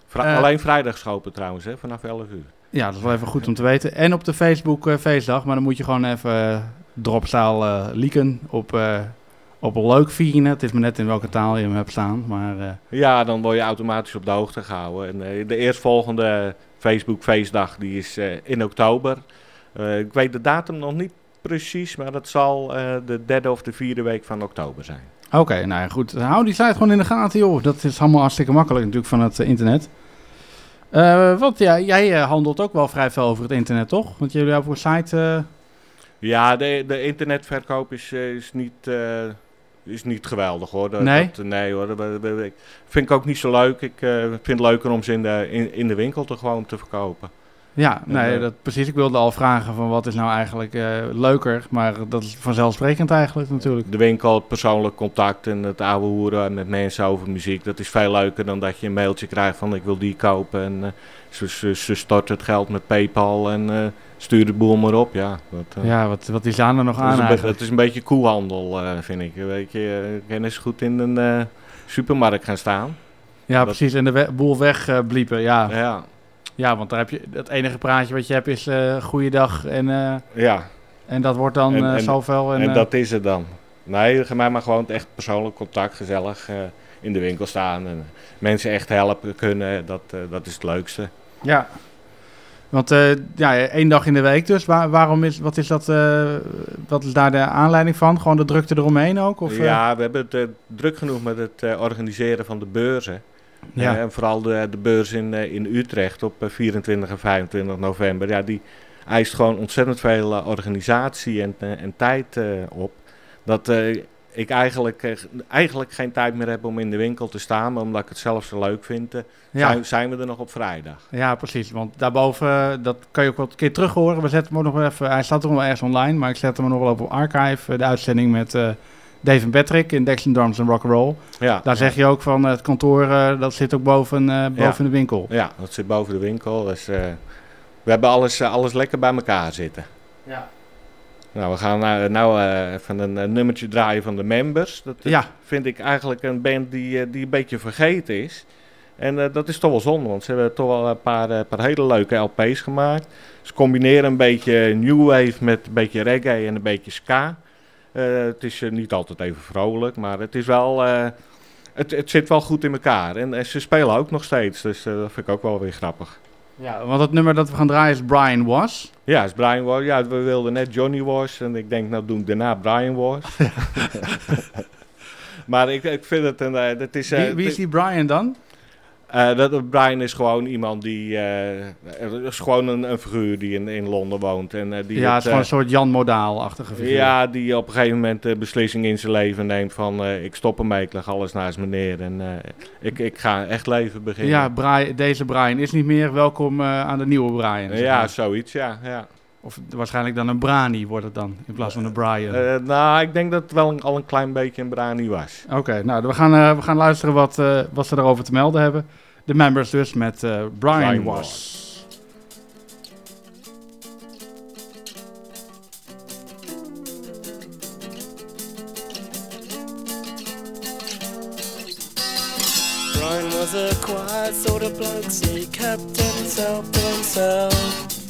Vra- Eh, alleen vrijdag schopen trouwens, hè, vanaf 11 uur. Ja, dat is wel even goed om te weten. En op de Facebook eh, feestdag, maar dan moet je gewoon even eh, leaken op, eh, op op een leuk vieren. Het is maar net in welke taal je hem hebt staan. Maar Ja, dan word je automatisch op de hoogte gehouden. En de eerstvolgende Facebook feestdag die is in oktober. Ik weet de datum nog niet precies, maar dat zal de derde of de vierde week van oktober zijn. oké, nou ja, goed. Hou die site gewoon in de gaten, joh. Dat is allemaal hartstikke makkelijk natuurlijk van het internet. Eh, want ja, jij eh, handelt ook wel vrij veel over het internet, toch? Want jullie hebben voor site... eh, Ja, de, de internetverkoop is, is, niet, is niet geweldig hoor. Dat, Nee? dat- nee hoor, dat, vind ik ook niet zo leuk. Ik vind het leuker om ze in de, in, in de winkel te gewoon te verkopen. Ja, nee, eh, dat, precies. Ik wilde al vragen van wat is nou eigenlijk eh, leuker. Maar dat is vanzelfsprekend eigenlijk natuurlijk. De winkel, het persoonlijk contact en het ouwe hoeren met mensen over muziek. Dat is veel leuker dan dat je een mailtje krijgt van ik wil die kopen. En eh, ze, ze, ze stort het geld met Paypal en eh stuur de boel maar op. Ja, dat, Ja, wat, wat is daar nog is aan eigenlijk? het is een beetje koehandel, eh, vind ik. Weet je, eens goed in een supermarkt gaan staan. Ja, dat- precies. En de we- boel wegbliepen, ja. Ja, Ja, want daar heb je, het enige praatje wat je hebt is eh goeiedag en, eh, ja. en dat wordt dan En- eh, en- zoveel. En, En dat is het dan. Nee, mij maar gewoon het echt persoonlijk contact, gezellig in de winkel staan. En mensen echt helpen kunnen, dat, dat is het leukste. Ja. Want ja, één dag in de week dus. Waar, waarom is, wat is dat, wat is daar de aanleiding van? Gewoon de drukte eromheen ook? Of, ja, we hebben het druk genoeg met het organiseren van de beurzen. Ja. Eh, en vooral de, de beurs in, eh, in Utrecht op eh, 24 en 25 november. Ja, die eist gewoon ontzettend veel eh, organisatie en, eh, en tijd eh, op. Dat eh, ik eigenlijk, eh, eigenlijk geen tijd meer heb om in de winkel te staan. Maar omdat ik het zelf zo leuk vind, eh, Ja. zijn, zijn we er nog op vrijdag. Ja, precies. Want daarboven, eh, dat kan je ook wel een keer terug horen. We zetten hem ook nog wel even, hij staat toch wel ergens online, maar ik zet hem nog wel op archive. eh, De uitzending met eh Dave en Patrick in Dexter Drums en Rock'n'Roll. Ja, Daar zeg je ook van eh, het kantoor, eh, dat zit ook boven, eh, boven de winkel. Ja, dat zit boven de winkel. Dus, eh, we hebben alles, alles lekker bij elkaar zitten. Ja. Nou, we gaan nou, nou eh, even een nummertje draaien van de Members. Dat Ja. vind ik eigenlijk een band die, eh, die een beetje vergeten is. En eh, dat is toch wel zonde, want ze hebben toch wel een paar, paar hele leuke LP's gemaakt. Ze combineren een beetje new wave met een beetje reggae en een beetje ska. Eh, het is eh, niet altijd even vrolijk, maar het is wel... eh, het, het zit wel goed in elkaar. En, en ze spelen ook nog steeds, dus dat vind ik ook wel weer grappig. Ja, want het nummer dat we gaan draaien is Brian Was. Ja, is Brian Was. Ja, we wilden net Johnny Was. En ik denk, nou doen ik daarna Brian Was. maar ik, ik vind het een... dat is, Wie, wie is die Brian dan? Eh, dat, Brian is gewoon iemand die... eh, is gewoon een, een figuur die in, in Londen woont. En, eh, die ja, het is gewoon een soort Jan Modaal-achtige figuur. ja, die op een gegeven moment de beslissing in zijn leven neemt van... ik stop ermee, ik leg alles naast me neer. En ik, ik ga echt leven beginnen. Ja, Brian, deze Brian is niet meer. Welkom aan de nieuwe Brian. ja zoiets, ja. ja. Of waarschijnlijk dan een Brani wordt het dan, in plaats van een Brian. Eh, nou, ik denk dat het wel een- al een klein beetje een brani was. Oké, nou, we gaan, eh, we gaan luisteren wat, eh, wat ze erover te melden hebben. De members dus met eh, Brian, Brian Was. Brian was a quiet sort of bloke, so he kept himself to himself.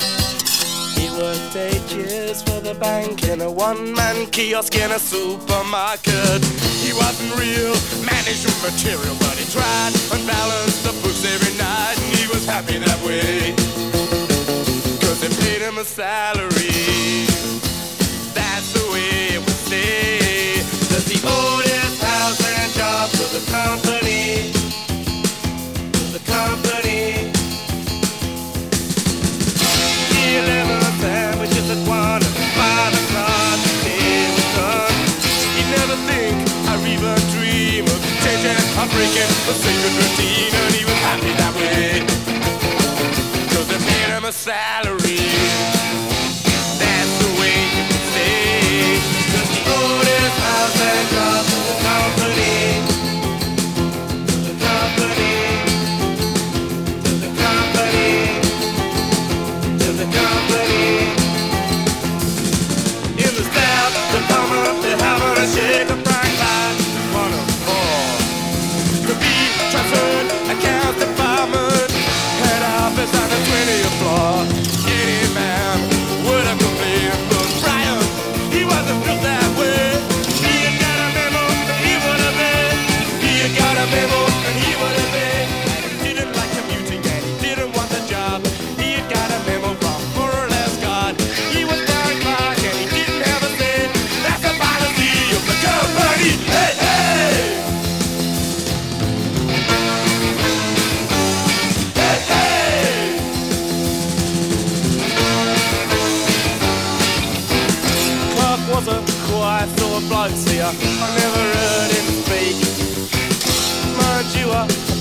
He worked eight years for the bank in a one-man kiosk in a supermarket. He wasn't real management material, but he tried and balanced the books every night, and he was happy that way. Cause they paid him a salary. That's the way it would stay. That's the oldest house and job for the company. Breaking the sacred routine, and he was happy that way. Cause they paid him a salary.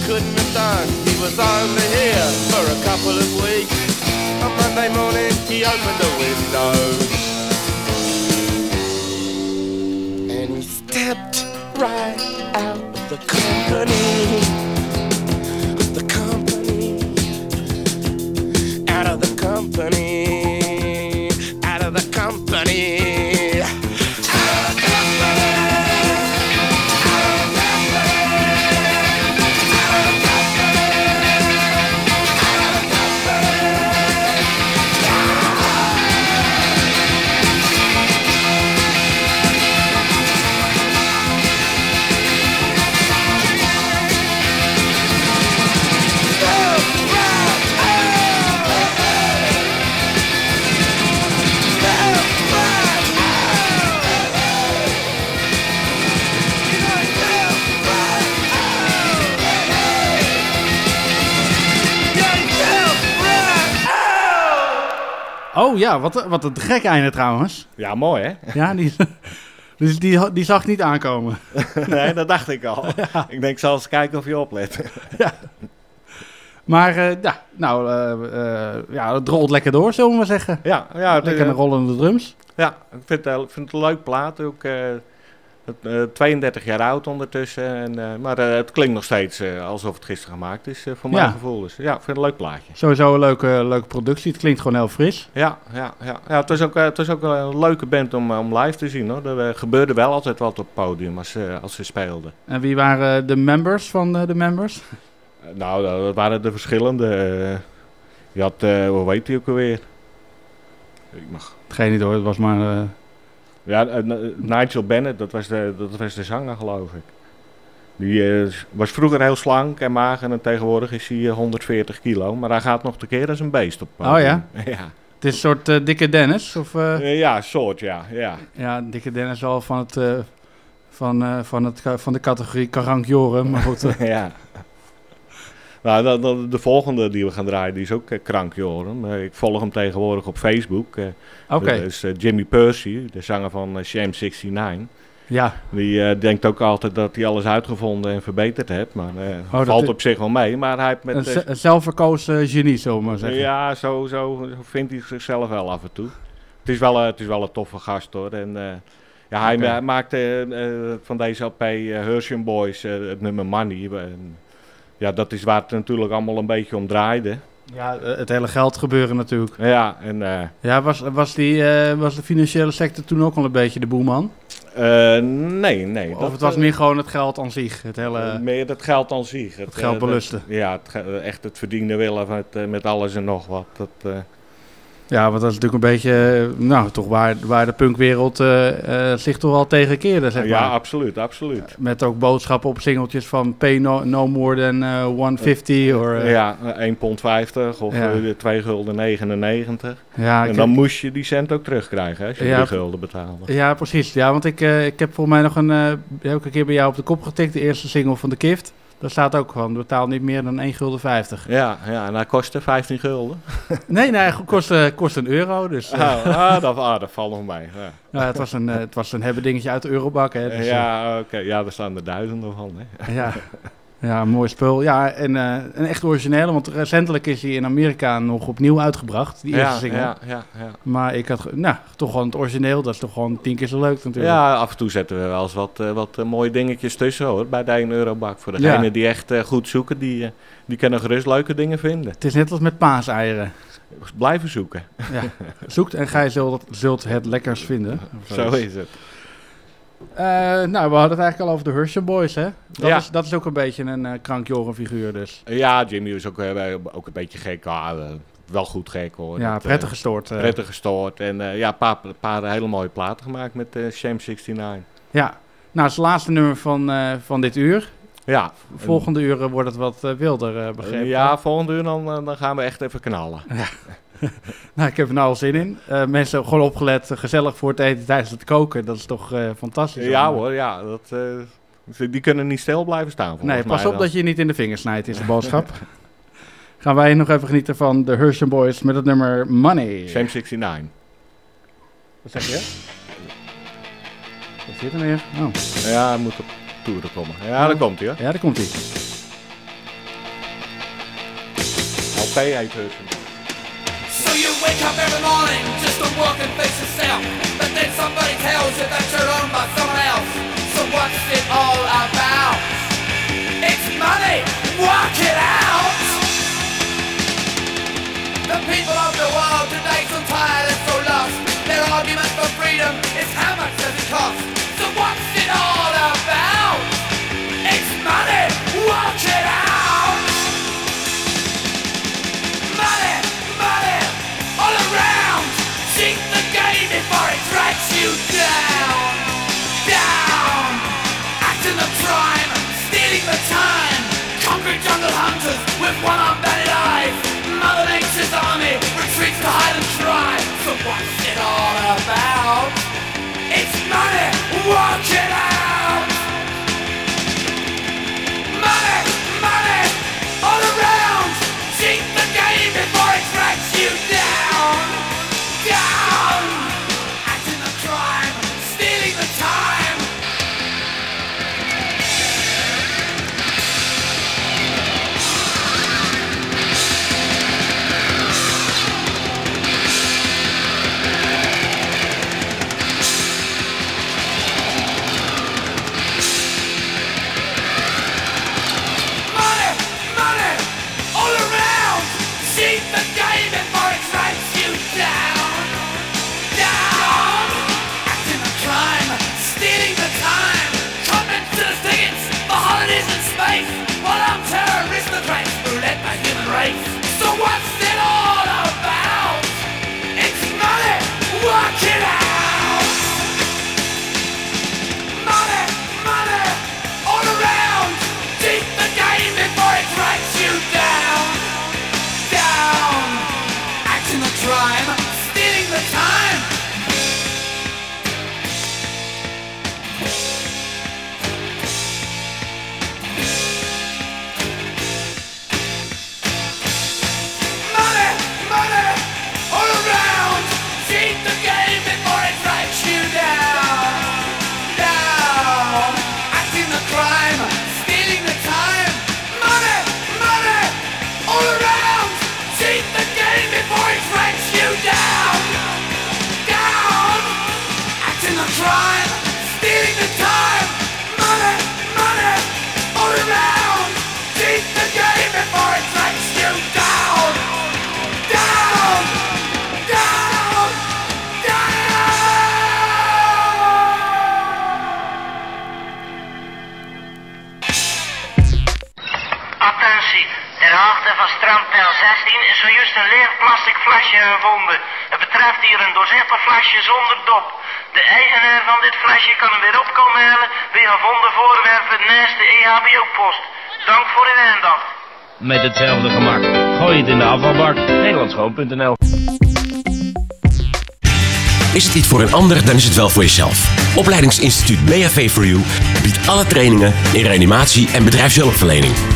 Couldn't have done. He was only here for a couple of weeks. On Monday morning, he opened the window. And he stepped right out of the company. Ja, wat, wat een gek einde trouwens. Ja, mooi hè? Ja, die, dus die, die zag niet aankomen. nee, dat dacht ik al. Ik denk, ik zal eens kijken of je oplet. Maar eh, ja, nou, eh, eh, ja, het rolt lekker door, zullen we maar zeggen. Ja, ja Lekker een rollende drums. Ja, ik vind het, vind het een leuk plaat. Ook, 32 jaar oud ondertussen. En, eh, maar eh, het klinkt nog steeds eh, alsof het gisteren gemaakt is, eh, voor Ja. mijn gevoel. Dus ja, ik vind het een leuk plaatje. Sowieso een leuke, leuke productie. Het klinkt gewoon heel fris. Ja, ja, ja. ja het, was ook, eh, het was ook een leuke band om, eh, om live te zien. Hoor. Er eh, gebeurde wel altijd wat op het podium als, ze- als ze speelden. En wie waren de members van eh, de members? Eh, nou, dat waren de verschillende. eh, je had, eh, hoe weet hij ook alweer? Ik mag Geen idee hoor, het was maar... eh, Ja, eh, N- Nigel Bennett, dat was de, dat was de zanger geloof ik. Die eh, was vroeger heel slank en mager en tegenwoordig is hij eh, 140 kilo. Maar hij gaat nog tekeer als een beest op. Oh ja? ja? het is een soort eh, dikke Dennis. Of, eh, Eh, ja, soort ja. ja. ja, dikke Dennis al van, het, eh, van, eh, van, het, van de categorie Karankjoren. Maar goed, eh, ja. Nou, dan, dan de volgende die we gaan draaien, die is ook eh, krank, ik volg hem tegenwoordig op Facebook. eh. oké. Dat is eh, Jimmy Percy, de zanger van eh, Shame 69. Ja, Die denkt ook altijd dat hij alles uitgevonden en verbeterd heeft. Maar Oh, valt is- op zich wel mee. Maar hij heeft met... een, ze- een zelfverkozen genie, zullen we maar zeggen. Ja, zo, zo vindt hij zichzelf wel af en toe. Het is wel, het is wel een toffe gast hoor. En, ja, hij ma- maakte van deze LP Hershey Boys het nummer Money. En, ja, dat is waar het natuurlijk allemaal een beetje om draaide. Ja, het hele geld gebeuren natuurlijk. Ja, en eh, Ja, was, was, die, eh, was de financiële sector toen ook al een beetje de boeman? eh, nee, nee. Of dat, het was meer gewoon het geld aan zich? Het hele... meer het geld aan zich. Het, geld dat- belusten. ja, het, echt het verdiende willen met, met alles en nog wat. Dat, Ja, want dat is natuurlijk een beetje, eh, nou, toch waar, waar de punkwereld eh, eh, zich toch wel tegen keerde, zeg ja, maar. absoluut, absoluut. Met ook boodschappen op singeltjes van pay no, no more than eh, 150. Or, eh, Ja, 1 pond 50 of Ja. eh, 2 gulden 99. ja, en dan heb- moest je die cent ook terugkrijgen als je Ja, die gulden betaalde. ja, precies. Ja, want ik, ik heb volgens mij nog een, heb ik een keer bij jou op de kop getikt, de eerste single van de Kift. Daar staat ook van, betaal niet meer dan 1 gulden 50. Ja, ja, en dat kostte 15 gulden. Nee, nee, kost, eh, kost een euro, dus... eh, Ah, ah, dat, ah, dat valt nog mee. Ja, nou, het, was een, eh, het was een hebben dingetje uit de eurobak, hè. Dus, ja, oké. ja, daar staan er duizenden van. Hè. Ja, ja mooi spul. Ja, en eh, een echt originele, want recentelijk is hij in Amerika nog opnieuw uitgebracht, die eerste Ja, single. ja, ja, ja. Maar ik had, nou, toch gewoon het origineel, dat is toch gewoon tien keer zo leuk natuurlijk. ja, af en toe zetten we wel eens wat, eh, wat eh, mooie dingetjes tussen hoor, bij de 1 eurobak. Voor degenen Ja. die echt goed zoeken, die, die kunnen gerust leuke dingen vinden. Het is net als met paaseieren. Blijven zoeken. Ja. Zoekt en gij zult, zult het lekkers vinden. Zo is het. Eh, nou, we hadden het eigenlijk al over de Hershey Boys, hè? Dat, Ja. is, dat is ook een beetje een eh krankjoren figuur dus. Ja, Jimmy is ook, eh, ook een beetje gek. ah, wel goed gek hoor. Ja, Dat, prettig gestoord. prettig gestoord. En ja, een paar, paar hele mooie platen gemaakt met Shame 69. Ja. Nou, het is het laatste nummer van, van dit uur. Ja. Volgende uren wordt het wat wilder, begrepen. Ja, volgende uur dan, dan gaan we echt even knallen. Nou, ik heb er nou al zin in. Eh, mensen gewoon opgelet, eh, gezellig voor het eten tijdens het koken. Dat is toch eh, fantastisch. Ja hoor, ja. Dat, die kunnen niet stil blijven staan volgens Nee, pas op dan. dat je je niet in de vingers snijdt, is de boodschap. Gaan wij nog even genieten van de Hershey Boys met het nummer Money. Shame 69. Wat zeg je? Wat zit er weer? Oh. Ja, hij moet op toeren komen. Ja, daar komt hij hoor. Ja, daar komt hij. LP heet het. So you wake up every morning just to walk and face yourself. But then somebody tells you that you're owned by someone else. So what's it all about? It's money! Work it out! The people of the world today so one-armed bandit eyes. Mother Nature's army retreats to hide and try. So what's it all about? It's money, work it out. Gevonden. Het betreft hier een doorzichtig flesje zonder dop. De eigenaar van dit flesje kan hem weer op komen halen bij gevonden voorwerpen naast de EHBO-post. Dank voor uw aandacht. Met hetzelfde gemak. Gooi het in de afvalbak. Nederlandschoon.nl Is het niet voor een ander, dan is het wel voor jezelf. Opleidingsinstituut BHV for You biedt alle trainingen in reanimatie en bedrijfshulpverlening.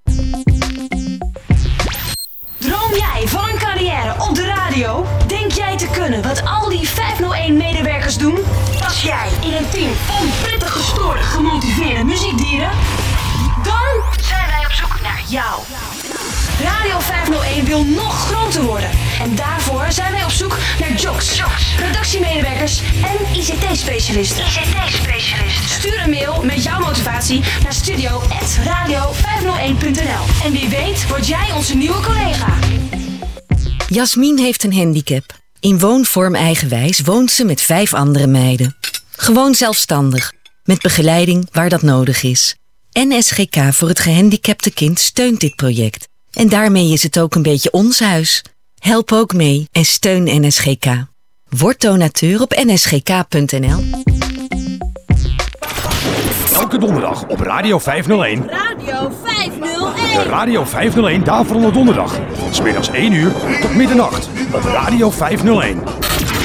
Team van prettig gestoorde, gemotiveerde muziekdieren? Dan zijn wij op zoek naar jou. Radio 501 wil nog groter worden. En daarvoor zijn wij op zoek naar jocks, redactiemedewerkers en ICT-specialisten. ICT-specialisten. Stuur een mail met jouw motivatie naar studio.radio501.nl. En wie weet word jij onze nieuwe collega. Jasmin heeft een handicap. In woonvorm eigenwijs woont ze met vijf andere meiden. Gewoon zelfstandig, met begeleiding waar dat nodig is. NSGK voor het gehandicapte kind steunt dit project. En daarmee is het ook een beetje ons huis. Help ook mee en steun NSGK. Word donateur op nsgk.nl. Elke donderdag op Radio 501. Radio 501. De Radio 501 Daverende Donderdag. Van 's middags 1 uur tot middernacht op Radio 501.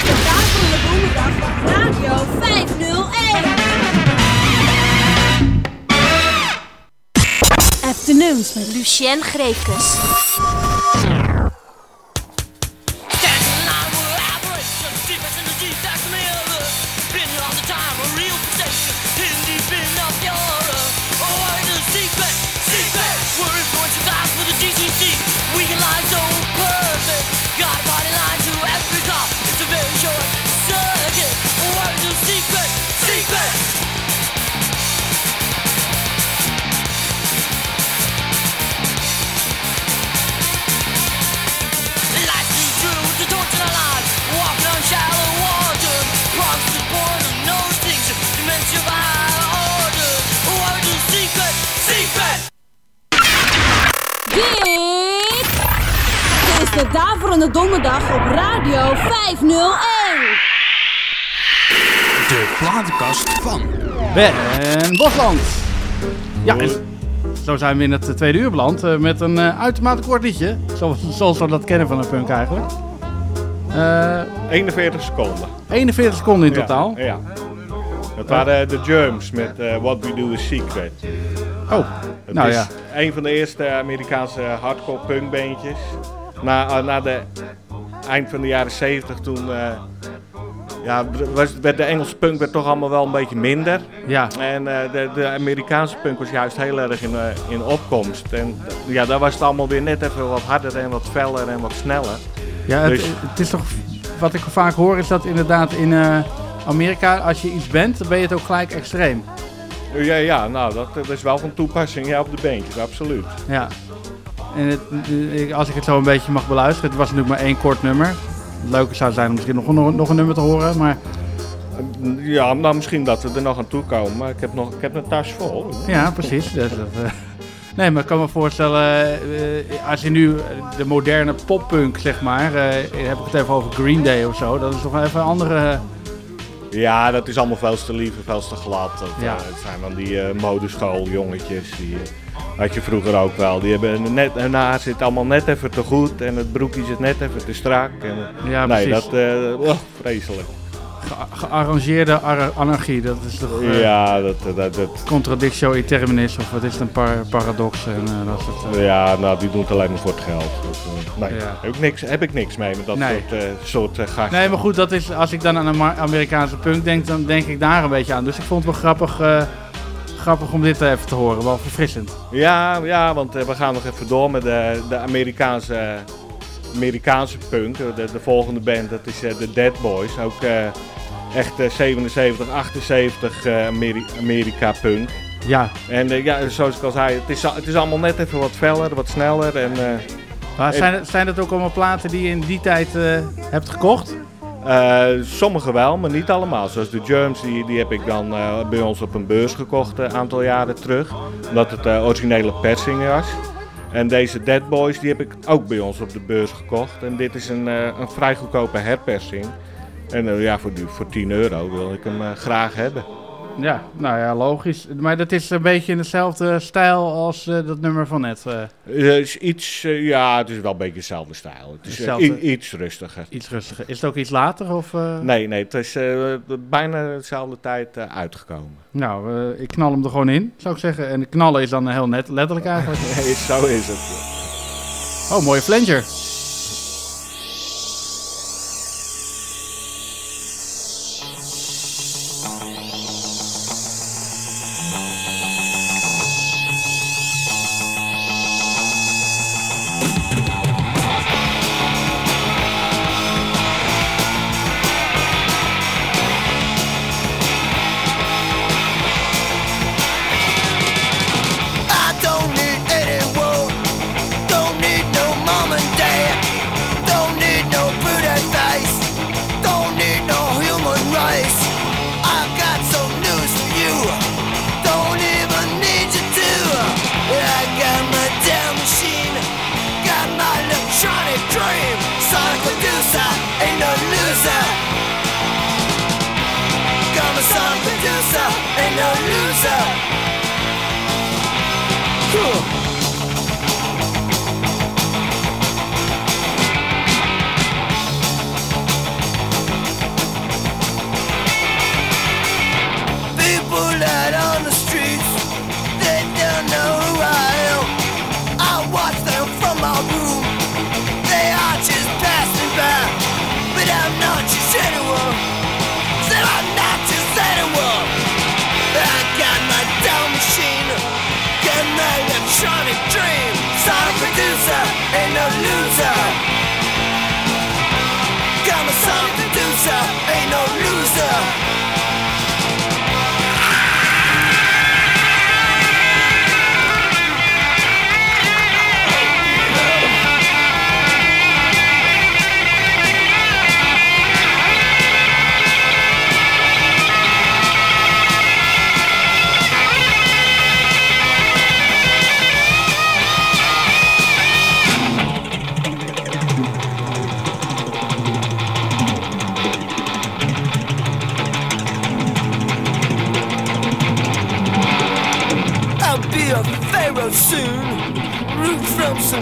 Radio 501. Afternoons met Lucien Greefkes. De Daverende Donderdag op Radio 501. De platenkast van Ben Bosland. Ja, en zo zijn we in het tweede uur beland eh, met een eh, uitermate kort liedje. Zoals, zoals we dat kennen van een punk eigenlijk. Eh, 41 seconden. 41 seconden in Ja, totaal. Ja. Dat waren de Germs met eh, What We Do Is Secret. Oh, Het nou is ja. een van de eerste Amerikaanse hardcore punkbeentjes. Na, eh, na de eind van de jaren 70 toen... eh, ja, was, werd de Engelse punk werd toch allemaal wel een beetje minder. Ja. En eh, de, de Amerikaanse punk was juist heel erg in, in opkomst. En ja, daar was het allemaal weer net even wat harder en wat feller en wat sneller. Ja, het, Dus- het is toch, wat ik vaak hoor is dat inderdaad in Amerika, als je iets bent, dan ben je het ook gelijk extreem. Ja, ja nou, dat, dat is wel van toepassing ja, op de beentjes, absoluut. Ja. En het, als ik het zo een beetje mag beluisteren, het was natuurlijk maar één kort nummer. Het leuke zou zijn om misschien nog, een- nog een nummer te horen, maar Ja, nou, misschien dat we er nog aan toe komen, maar ik heb, nog, ik heb een tas vol. ja, precies. Dat, dat, eh. nee, maar ik kan me voorstellen, eh, als je nu de moderne poppunk, zeg maar, eh, heb ik het even over Green Day of zo, dat is toch even een andere... Ja, dat is allemaal veel te lief en veel te glad. Dat, Ja. het zijn dan die modeschooljongetjes. Die had je vroeger ook wel. Die hebben net, haar zit allemaal net even te goed en het broekje zit net even te strak. En, eh, Ja, nee, precies. dat uh, vreselijk. Ge- gearrangeerde ar- anarchie, dat is toch... eh, Ja, dat, dat, dat, Contradictio in terminis, of wat is het, een par paradox en dat soort... ja, nou, die doen het alleen maar voor het geld. Eh, nee, Ja. heb, ik niks, heb ik niks mee met dat Nee. soort, soort gasten. Nee, maar goed, dat is, als ik dan aan een Amerikaanse punk denk, dan denk ik daar een beetje aan. Dus ik vond het wel grappig, grappig om dit even te horen, wel verfrissend. Ja, ja want eh, we gaan nog even door met de, de Amerikaanse, Amerikaanse punk. De, de volgende band, dat is eh, de Dead Boys. Ook eh, echt eh, 77, 78 eh, Ameri- Amerika punk. Ja. En eh, ja, zoals ik al zei, het is, het is allemaal net even wat feller, wat sneller. En, eh, Maar zijn, het, zijn het ook allemaal platen die je in die tijd eh, hebt gekocht? Eh, sommige wel, maar niet allemaal. Zoals de Germs, die, die heb ik dan eh, bij ons op een beurs gekocht een aantal jaren terug. Omdat het eh, originele persing was. En deze Dead Boys, die heb ik ook bij ons op de beurs gekocht. En dit is een, een vrij goedkope herpersing. En ja, voor, die- voor 10 euro wil ik hem graag hebben. Ja, nou ja, logisch. Maar dat is een beetje in dezelfde stijl als eh, dat nummer van net. eh. Is iets, eh, ja, het is wel een beetje dezelfde stijl. Het is Hetzelfde. iets rustiger. Iets rustiger. Is het ook iets later? Of? Nee, nee, het is bijna dezelfde tijd uitgekomen. Nou, ik knal hem er gewoon in, zou ik zeggen. En knallen is dan heel net, letterlijk eigenlijk. Nee, zo is het. Oh, mooie flanger.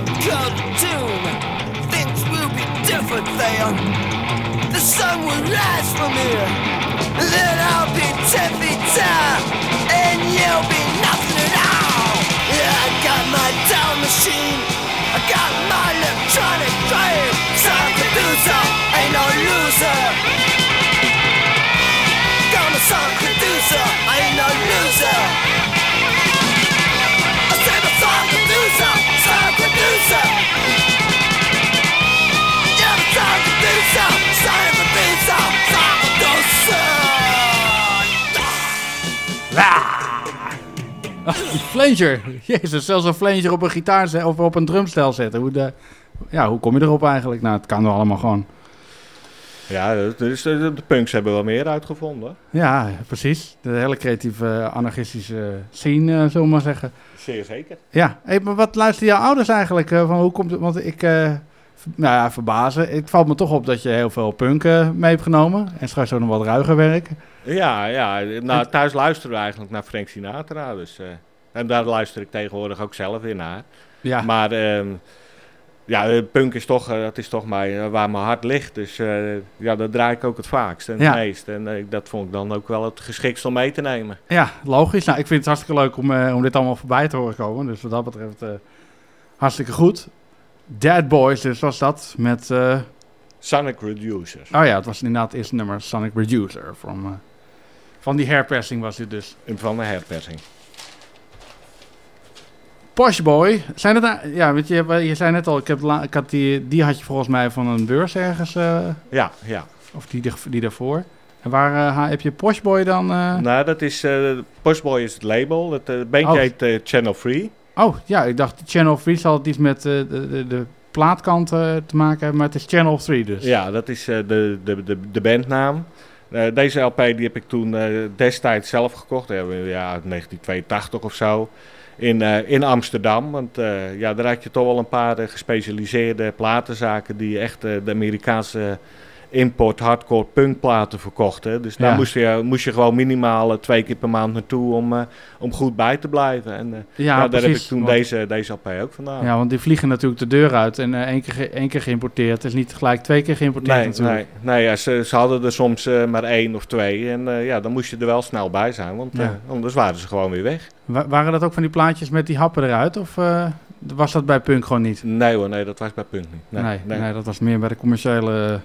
Doesn't doom, things will be different there. The sun will rise from here, then I'll be ten feet down, and you'll be nothing at all. Yeah, I got my down machine, I got my electronic drive. Sound producer, ain't no loser. Got my sound producer, I ain't no loser. Flanger. Jezus, zelfs een flanger op een gitaar of op een drumstel zetten. Hoe, de, ja, hoe kom je erop eigenlijk? Nou, het kan wel allemaal gewoon. Ja, dus de, punks hebben wel meer uitgevonden. Ja, precies. De hele creatieve eh, anarchistische scene, eh, zullen we maar zeggen. Zeer zeker. Ja, hey, maar wat luisteren jouw ouders eigenlijk? eh, van hoe komt het? Want ik, nou ja, verbazen. Het valt me toch op dat je heel veel punk eh, mee hebt genomen. En straks ook nog wat ruiger werk. Ja, ja. Nou, thuis luisteren we eigenlijk naar Frank Sinatra. Dus, en daar luister ik tegenwoordig ook zelf weer naar. Ja. Maar ehm, ja, eh, punk is toch, eh, dat is toch mij, eh, waar mijn hart ligt. Dus eh, ja, dat draai ik ook het vaakst en Ja. het meest. En dat vond ik dan ook wel het geschiktst om mee te nemen. Ja, logisch. Nou, ik vind het hartstikke leuk om, om dit allemaal voorbij te horen komen. Dus wat dat betreft hartstikke goed. Dead Boys, dus was dat met... Sonic Reducer. Oh ja, het was inderdaad het eerste nummer Sonic Reducer. From, van die herpersing was dit dus. Van de herpersing. Posh Boy. Zijn het nou- ja, weet je, je zei net al, ik, heb la- ik had die, die had je volgens mij van een beurs ergens. eh, Ja, ja. Of die, die daarvoor. En waar eh, heb je Posh Boy dan? eh? Nou, dat is, Postboy is het label. Het eh, bandje Oh. heet Channel Free. Oh, ja, ik dacht Channel 3 zal het iets met de, de, de plaatkant te maken hebben, maar het is Channel 3 dus. Ja, dat is de, de, de, de bandnaam. Deze LP die heb ik toen destijds zelf gekocht. Ja, ja, 1982 of zo. In, eh, in Amsterdam. Want eh, ja, daar had je toch wel een paar eh, gespecialiseerde platenzaken die echt de Amerikaanse import hardcore punkplaten verkochten. Dus daar Ja. moest, je, moest je gewoon minimaal eh, twee keer per maand naartoe om, eh, om goed bij te blijven. En eh, Ja, ja, daar heb ik toen want- deze, deze LP ook vandaan. Ja, want die vliegen natuurlijk de deur uit en één, keer, één keer geïmporteerd. Het is niet gelijk twee keer geïmporteerd Nee, natuurlijk. nee, nee ja, ze, ze hadden er soms maar één of twee. En ja, dan moest je er wel snel bij zijn, want Ja. anders waren ze gewoon weer weg. Wa- waren dat ook van die plaatjes met die happen eruit? Of was dat bij Punk gewoon niet? Nee hoor, nee, dat was bij Punk niet. Nee, nee. dat was meer bij de commerciële...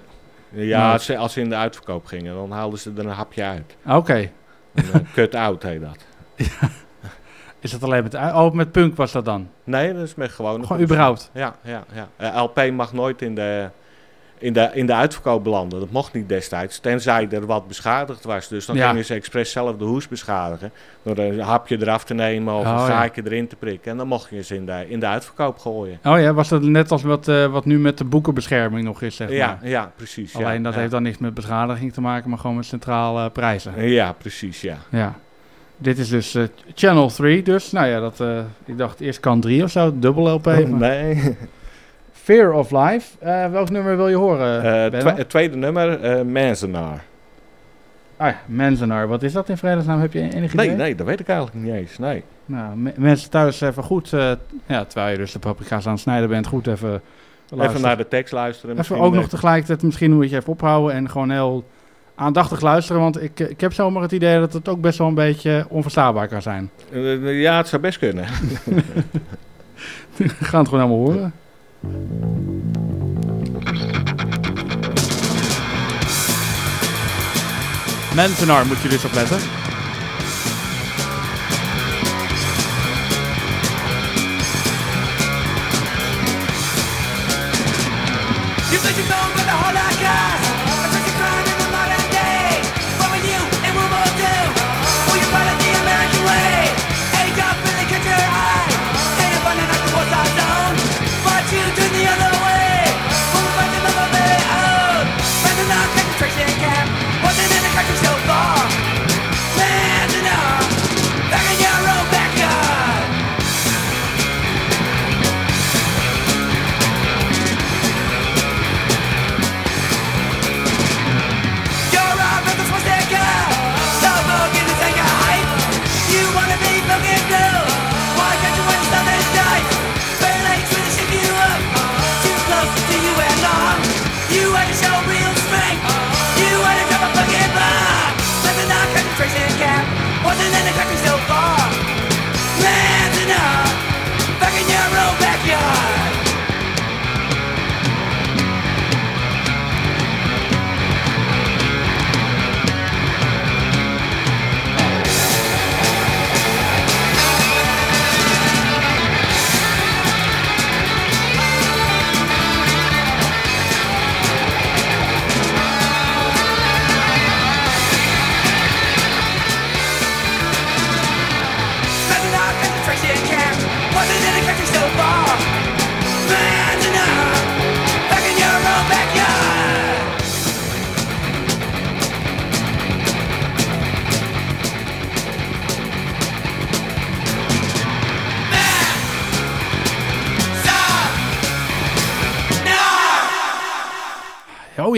Ja, als ze, als ze in de uitverkoop gingen, dan haalden ze er een hapje uit. Oké. Een, eh, Cut out heet dat. Is dat alleen met... Oh, met Punk was dat dan? Nee, dat is met gewone... Gewoon überhaupt? Ja, ja, ja. Eh, LP mag nooit in de, in, de, in de uitverkoop belanden. Dat mocht niet destijds, tenzij er wat beschadigd was. Dus dan Ja. gingen ze expres zelf de hoes beschadigen. Door een hapje eraf te nemen of Oh, een ja. gaatje erin te prikken. En dan mocht je ze in de, in de uitverkoop gooien. Oh ja, was dat net als wat, eh, wat nu met de boekenbescherming nog is, zeg Ja, maar? ja, precies, ja, Alleen dat heeft dan niks met beschadiging te maken, maar gewoon met centrale prijzen. Ja, precies, ja. Ja. Dit is dus eh, Channel 3, dus. Nou ja, dat, eh, ik dacht eerst kan 3 of zo, dubbel LP. maar- Nee. Fear of Life. Eh, welk nummer wil je horen? Eh, het tweede nummer, eh Manzanar. Ah ja, Manzanar. Wat is dat in vredesnaam? Heb je enig idee? Nee, nee, dat weet ik eigenlijk niet eens. Nee. Nou, me- mensen thuis even goed, ja, terwijl je dus de paprika's aan het snijden bent, goed even Even naar de tekst luisteren. Even ook nog tegelijkertijd misschien moet je even ophouden en gewoon heel aandachtig luisteren, want ik, ik heb zomaar het idee dat het ook best wel een beetje onverstaanbaar kan zijn. ja, het zou best kunnen. We gaan het gewoon helemaal horen. Manzanar moet je dus opletten.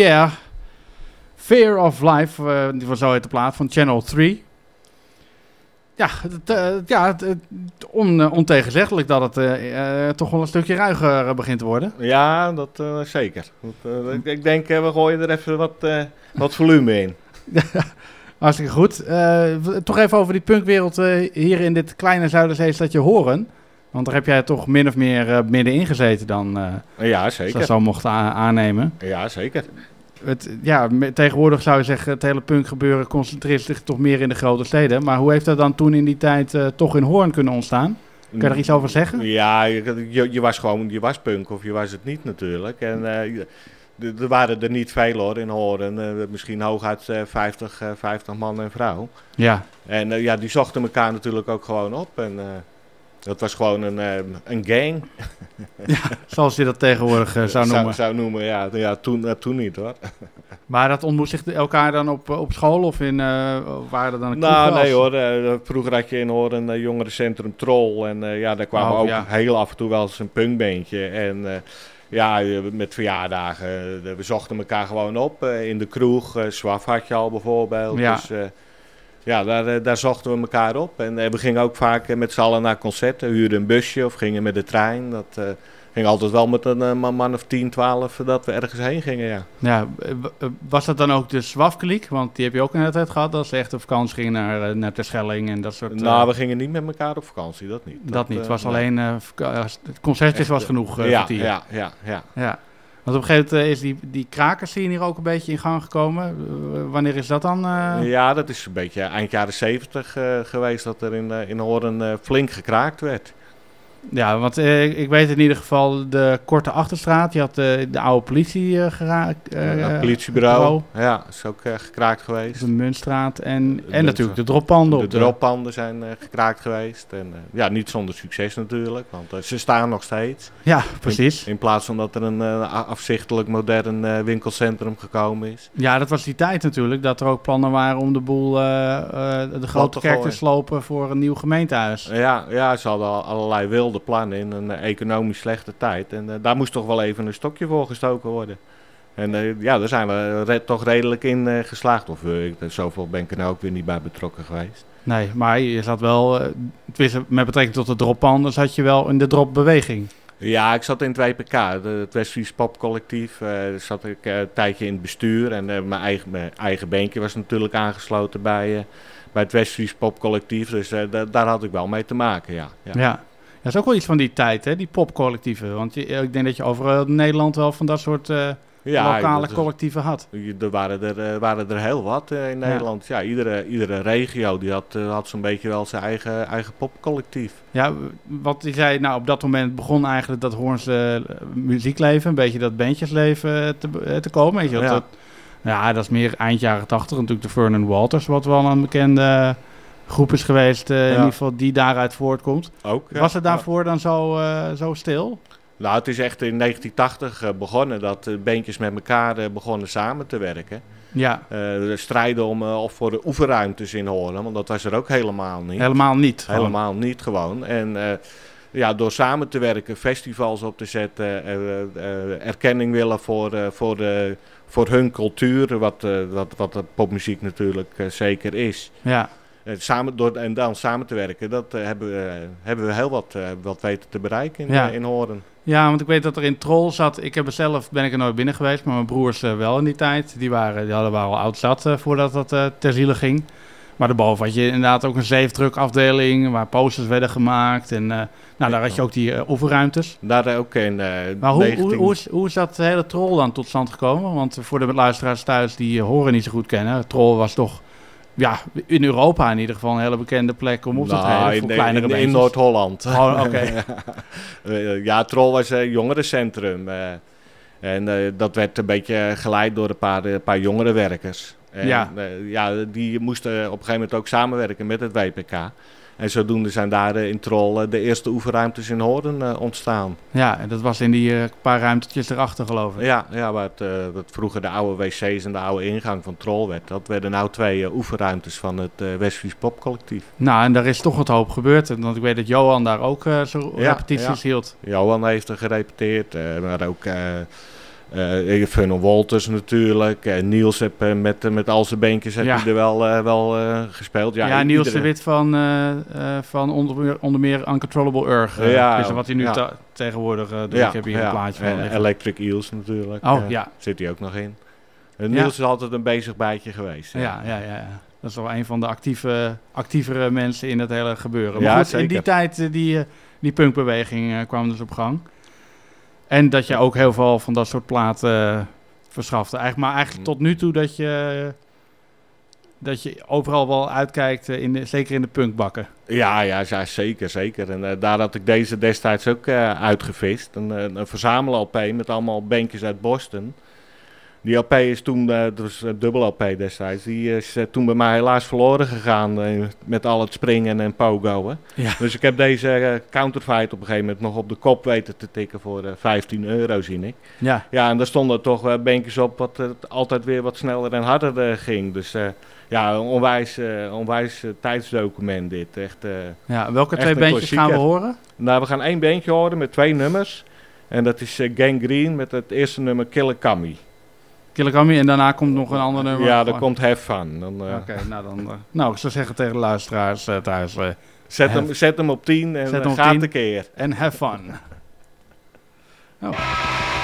Yeah. Fear of Life, eh, die was zo uit de plaat van Channel 3. Ja, het, eh, ja het, het- on, eh, ontegenzeggelijk dat het eh, eh, toch wel een stukje ruiger eh, begint te worden. Ja, dat eh, zeker. Dat, eh, ik, ik denk, eh, we gooien er even wat, eh, wat volume in. Hartstikke goed. Eh, toch even over die punkwereld eh, hier in dit kleine Zuiderzeestadje Horen. Want daar heb jij toch min of meer eh, middenin gezeten dan. eh, Ja, als zeker. dat zo mocht aannemen. Ja, zeker. Het, ja, tegenwoordig zou je zeggen, het hele punkgebeuren concentreert zich toch meer in de grote steden. Maar hoe heeft dat dan toen in die tijd eh, toch in Hoorn kunnen ontstaan? Kan je er iets over zeggen? Ja, je, je, je was gewoon, je was punk of je was het niet natuurlijk. En eh, er waren er niet veel hoor in Horen. Eh, misschien hooguit eh 50, eh, 50 man en vrouw. Ja. En ja, die zochten elkaar natuurlijk ook gewoon op. En dat was gewoon een, eh, een gang. Zoals je dat tegenwoordig eh, zou noemen. Zou, noemen, ja. ja toen, eh, toen niet hoor. Maar dat ontmoet zich elkaar dan op, op school of in, eh waren er dan een Nou, nee hoor. eh, vroeger had je in Horen een jongerencentrum Troll. En eh, ja, daar kwamen Oh, ook ja. heel af en toe wel eens een punkbeentje. En eh, ja, eh, met verjaardagen. eh, we zochten elkaar gewoon op. eh, in de kroeg. eh Swaf had je al bijvoorbeeld. Ja. Dus eh, ja, daar, eh, daar zochten we elkaar op. En eh, we gingen ook vaak eh, met z'n allen naar concerten. Huurden een busje of gingen met de trein. Dat ging altijd wel met een man- of 10, 12 dat we ergens heen gingen, ja. Ja, was dat dan ook de Zwafkliek? Want die heb je ook in de tijd gehad, dat ze echt op vakantie gingen naar, naar Terschelling en dat soort... Nou, we gingen niet met elkaar op vakantie, dat niet. Dat, niet, het was alleen... concertjes was Echt, genoeg eh ja, ja, ja, ja. ja. Want op een gegeven moment eh, is die, die krakerscene hier ook een beetje in gang gekomen. Eh, wanneer is dat dan? eh? Ja, dat is een beetje eind jaren zeventig eh, geweest dat er in, in Hoorn flink gekraakt werd. Ja, want eh, ik weet in ieder geval de korte achterstraat. Je had eh, de oude politie eh, geraakt. eh, Ja, politiebureau, bureau. ja, is ook gekraakt geweest. De Muntstraat en, en Muntstraat. natuurlijk de droppanden. De de droppanden zijn gekraakt geweest. En ja, niet zonder succes natuurlijk, want ze staan nog steeds. Ja, precies. In, in plaats van dat er een afzichtelijk modern winkelcentrum gekomen is. Ja, dat was die tijd natuurlijk. Dat er ook plannen waren om de boel, de grote te kerk te slopen voor een nieuw gemeentehuis. Ja, ja, ze hadden al allerlei wilde plannen in een eh, economisch slechte tijd. En eh, daar moest toch wel even een stokje voor gestoken worden. En eh, ja, daar zijn we re- toch redelijk in geslaagd. Of ik- zoveel ben ik er nou ook weer niet bij betrokken geweest. Nee, maar je zat wel, met betrekking tot de droppanden, zat je wel in de dropbeweging. Ja, ik zat in het WPK, de- het Westfries Popcollectief. eh zat ik eh, een tijdje in het bestuur. En mijn, eigen, mijn eigen beentje was natuurlijk aangesloten bij, bij het Westfries Popcollectief. Dus da- daar had ik wel mee te maken, ja. Ja. ja. Dat is ook wel iets van die tijd, hè, die popcollectieven. Want je, ik denk dat je overal in Nederland wel van dat soort eh, lokale is- collectieven had. Er waren er, eh, waren er heel wat eh, in Nederland. Ja, iedere, iedere regio die had, had zo'n beetje wel zijn eigen, eigen popcollectief. Ja, wat je zei, nou op dat moment begon eigenlijk dat Hoornse muziekleven, een beetje dat bandjesleven te, te komen. Weet je, dat, Ja. dat- ja, dat is meer eind jaren tachtig. Natuurlijk de Vernon Walters, wat wel een bekende groep is geweest, eh, in ieder geval die daaruit voortkomt. Ook, ja. Was het daarvoor dan zo, eh, zo stil? Nou, het is echt in 1980 eh, begonnen dat uh, bandjes met elkaar begonnen samen te werken. Ja. Strijden om uh, of voor de oefenruimtes in Hoorn, want dat was er ook helemaal niet. Helemaal niet. gewoon. Helemaal niet gewoon. En uh, ja, door samen te werken, festivals op te zetten, erkenning willen voor, voor, voor hun cultuur, wat, wat, wat de popmuziek natuurlijk zeker is. Ja. Samen, door, en dan samen te werken, dat hebben, hebben we heel wat, wat weten te bereiken in, ja. in Hoorn. Ja, want ik weet dat er in Troll zat. Ik heb zelf ben ik er nooit binnen geweest, maar mijn broers uh, wel in die tijd. Die waren, die hadden, waren al oud zat uh, voordat dat uh, ter ziele ging. Maar daarboven had je inderdaad ook een zeefdrukafdeling waar posters werden gemaakt. En nou, daar had je ook die oefenruimtes. Daar ook in. maar hoe, 19... hoe, hoe, is, hoe is dat hele Troll dan tot stand gekomen? Want voor de luisteraars thuis die horen niet zo goed kennen. Troll was toch ja, in Europa in ieder geval een hele bekende plek om op te nou, treden voor in, kleinere in, in, in Noord-Holland. Oh, oké. Okay. ja, Troll was een jongerencentrum. Uh, en uh, dat werd een beetje geleid door een paar, een paar jongerenwerkers. En, ja. Ja, die moesten op een gegeven moment ook samenwerken met het WPK. En zodoende zijn daar in Troll de eerste oefenruimtes in Hoorn ontstaan. Ja, en dat was in die paar ruimtetjes erachter geloof ik. Ja, ja waar het, wat vroeger de oude wc's en de oude ingang van Troll werd. Dat werden nou twee oefenruimtes van het Westfries Popcollectief. Nou, en daar is toch wat hoop gebeurd. Want ik weet dat Johan daar ook zo ja, repetities ja. hield. Johan heeft er gerepeteerd, maar ook... Eh Funnel Walters natuurlijk. Eh, Niels heb, eh, met, met al zijn beentjes heb Ja. hij er wel, wel gespeeld. Ja, Ja, Niels de Wit van, van onder, meer- onder meer Uncontrollable Urg. Ja, is wat hij nu ja. te- tegenwoordig doet. Ja, ik heb hier ja. een plaatje van. Electric Eels natuurlijk. Oh, ja. Zit hij ook nog in. Ja. Niels is altijd een bezig bijtje geweest. Ja, ja, ja, ja. Dat is wel een van de actieve, actievere mensen in het hele gebeuren. Ja, Maar goed, in die tijd, die, die punkbeweging kwam dus op gang. En dat je ook heel veel van dat soort platen eh, verschafte. Eigenlijk, maar eigenlijk tot nu toe dat je, dat je overal wel uitkijkt, eh, in de, zeker in de punkbakken. Ja, ja, ja, zeker, zeker. En eh, daar had ik deze destijds ook uitgevist. Een, een verzamel-LP met allemaal beentjes uit Boston. Die LP is toen, eh dat was een dubbel LP destijds, die is eh, toen bij mij helaas verloren gegaan eh, met al het springen en pogoen. Ja. Dus ik heb deze eh, counterfight op een gegeven moment nog op de kop weten te tikken voor eh, 15 euro, zie ik. Ja. Ja, en daar stonden toch wel beentjes op wat het altijd weer wat sneller en harder eh, ging. Dus eh, ja, een onwijs, eh, onwijs eh, tijdsdocument dit. Echt, eh, Ja, welke echt twee bandjes gaan we horen? Nou, we gaan één bandje horen met twee nummers. En dat is eh, Gang Green met het eerste nummer Killer Kami. Killigami en daarna komt nog een ander nummer. Ja, dan komt Have Fun. Dan, Oké, nou dan... eh, nou, ik zou zeggen tegen de luisteraars eh, thuis... eh, zet, have- hem, zet hem op 10 en Zet hem op gaat 10 een keer. En have fun. Oh.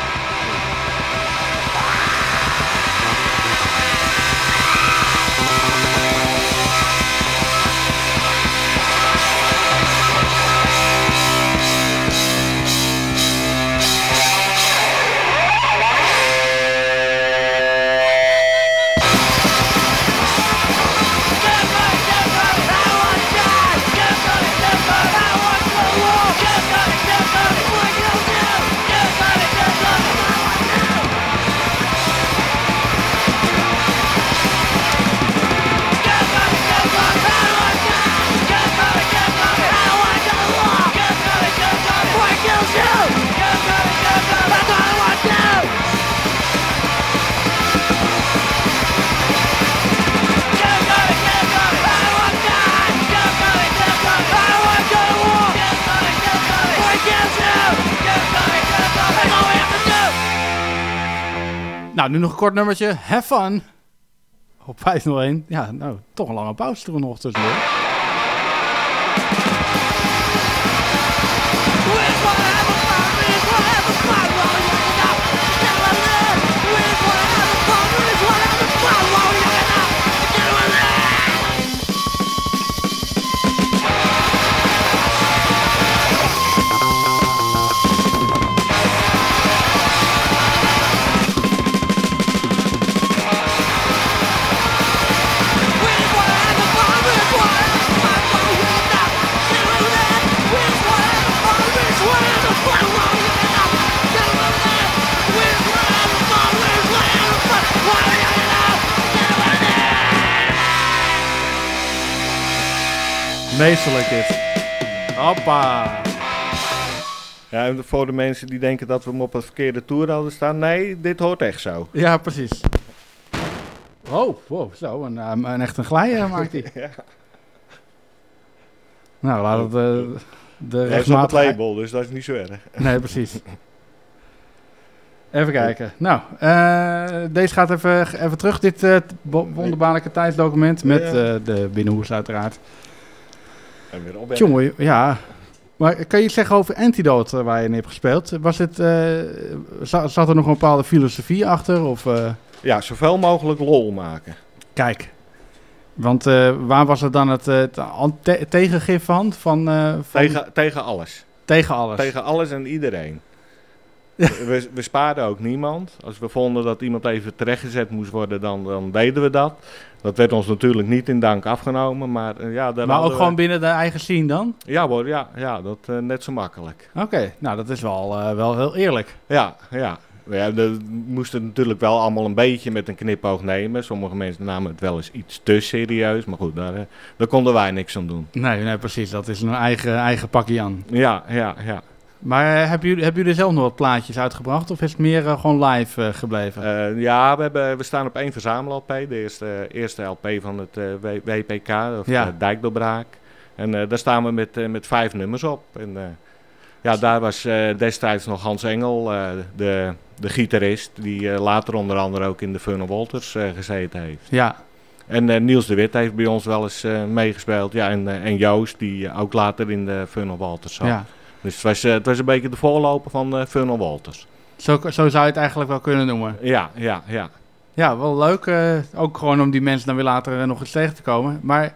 Nu nog een kort nummertje. Have fun. Op 501. Ja, nou, toch een lange pauze er nog. Meesterlijk dit. Hoppa. Ja, en voor de mensen die denken dat we hem op een verkeerde toer hadden staan. Nee, dit hoort echt zo. Ja, precies. Oh, wow, zo. Een, eh, een echt een glijer maakt hij. Ja. Nou, laat het... eh, de Hij is op het label, dus dat is niet zo erg. Nee, precies. Even kijken. Nou, eh, deze gaat even, even terug. Dit eh, wonderbaarlijke tijdsdocument met eh, de binnenhoes uiteraard. En weer ja. Maar kan je iets zeggen over Antidote eh, waar je in hebt gespeeld? Was het, eh, za- zat er nog een bepaalde filosofie achter? Of, eh, Ja, zoveel mogelijk lol maken. Kijk, want waar was het dan het, het te- tegengif van? van, van Tegen, tegen alles. Tegen alles. Tegen alles en iedereen. We, we spaarden ook niemand. Als we vonden dat iemand even terechtgezet moest worden, dan, dan deden we dat. Dat werd ons natuurlijk niet in dank afgenomen, maar eh, ja... daar maar ook we- gewoon binnen de eigen scene dan? Ja hoor, ja, ja dat eh, net zo makkelijk. Oké, nou dat is wel, eh, wel heel eerlijk. Ja, ja. Ja, we moesten natuurlijk wel allemaal een beetje met een knipoog nemen. Sommige mensen namen het wel eens iets te serieus. Maar goed, daar, daar konden wij niks aan doen. Nee, nee, precies. Dat is een eigen, eigen pakje aan. Ja, ja, ja. Maar eh, hebben, jullie, hebben jullie zelf nog wat plaatjes uitgebracht? Of is het meer eh, gewoon live eh, gebleven? Ja, we, hebben, we staan op één verzamel-LP. De eerste, eerste LP van het WPK, of Ja. Dijkdoorbraak. En daar staan we met, met vijf nummers op. En ja, daar was destijds nog Hans Engel, de, de gitarist, die later onder andere ook in de Fun Walters gezeten heeft. Ja. En Niels de Wit heeft bij ons wel eens meegespeeld. Ja, en, en Joost, die ook later in de Fun Walters zat. Ja. Dus het was, eh, het was een beetje de voorloper van eh Fun Walters. Zo, zo zou je het eigenlijk wel kunnen noemen. Ja, ja, ja. Ja, wel leuk. eh, ook gewoon om die mensen dan weer later eh, nog eens tegen te komen. Maar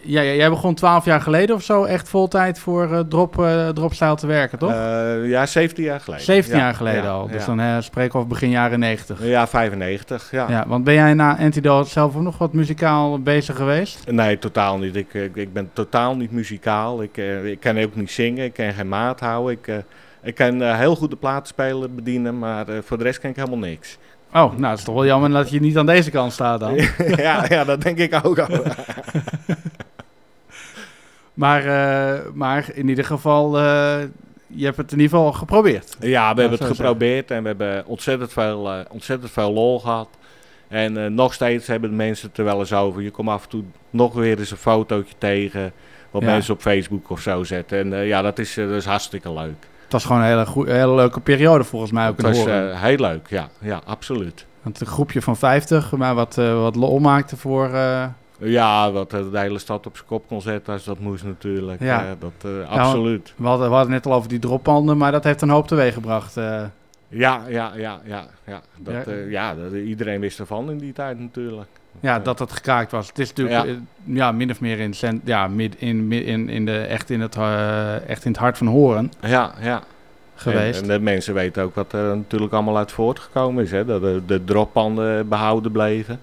ja, jij begon 12 jaar geleden of zo echt vol tijd voor eh, drop, eh, dropstyle te werken, toch? Eh, ja, 17 jaar geleden. 17 Ja, jaar geleden ja, al. Dus ja. dan spreken we over begin jaren 90. Ja, 95, ja. Ja, want ben jij na Antidote zelf ook nog wat muzikaal bezig geweest? Nee, totaal niet. Ik, ik, ik ben totaal niet muzikaal. Ik, ik kan ook niet zingen. Ik kan geen maat houden. Ik, ik kan heel goed de platenspeler bedienen, maar voor de rest kan ik helemaal niks. Oh, nou, het is toch wel jammer dat je niet aan deze kant staat dan. ja, ja, dat denk ik ook al. maar, eh, maar in ieder geval, eh, je hebt het in ieder geval geprobeerd. Ja, we hebben het zeggen. geprobeerd en we hebben ontzettend veel, eh, ontzettend veel lol gehad. En nog steeds hebben de mensen het er wel eens over. Je komt af en toe nog weer eens een fotootje tegen. Wat Ja. mensen op Facebook of zo zetten. En ja, dat is, dat is hartstikke leuk. Het was gewoon een hele, hele leuke periode volgens mij ook Het was eh, heel leuk, ja. Ja, absoluut. Want een groepje van 50, maar wat, eh, wat lol maakte voor... eh, Ja, wat de hele stad op zijn kop kon zetten als dat moest natuurlijk. Ja. Dat, nou, absoluut. we, hadden, we hadden net al over die droppanden, maar dat heeft een hoop teweeg gebracht. Ja, ja, ja, ja. ja. Dat, Ja. ja, dat- iedereen wist ervan in die tijd natuurlijk. Ja, dat het gekraakt was. Het is natuurlijk Ja. ja. ja, min of meer in, cent- ja, mid, in, in, in de, echt, in het, eh, echt in het hart van Horen Ja, ja. geweest. En, en de mensen weten ook wat er natuurlijk allemaal uit voortgekomen is. Hè? Dat de, de droppanden behouden bleven.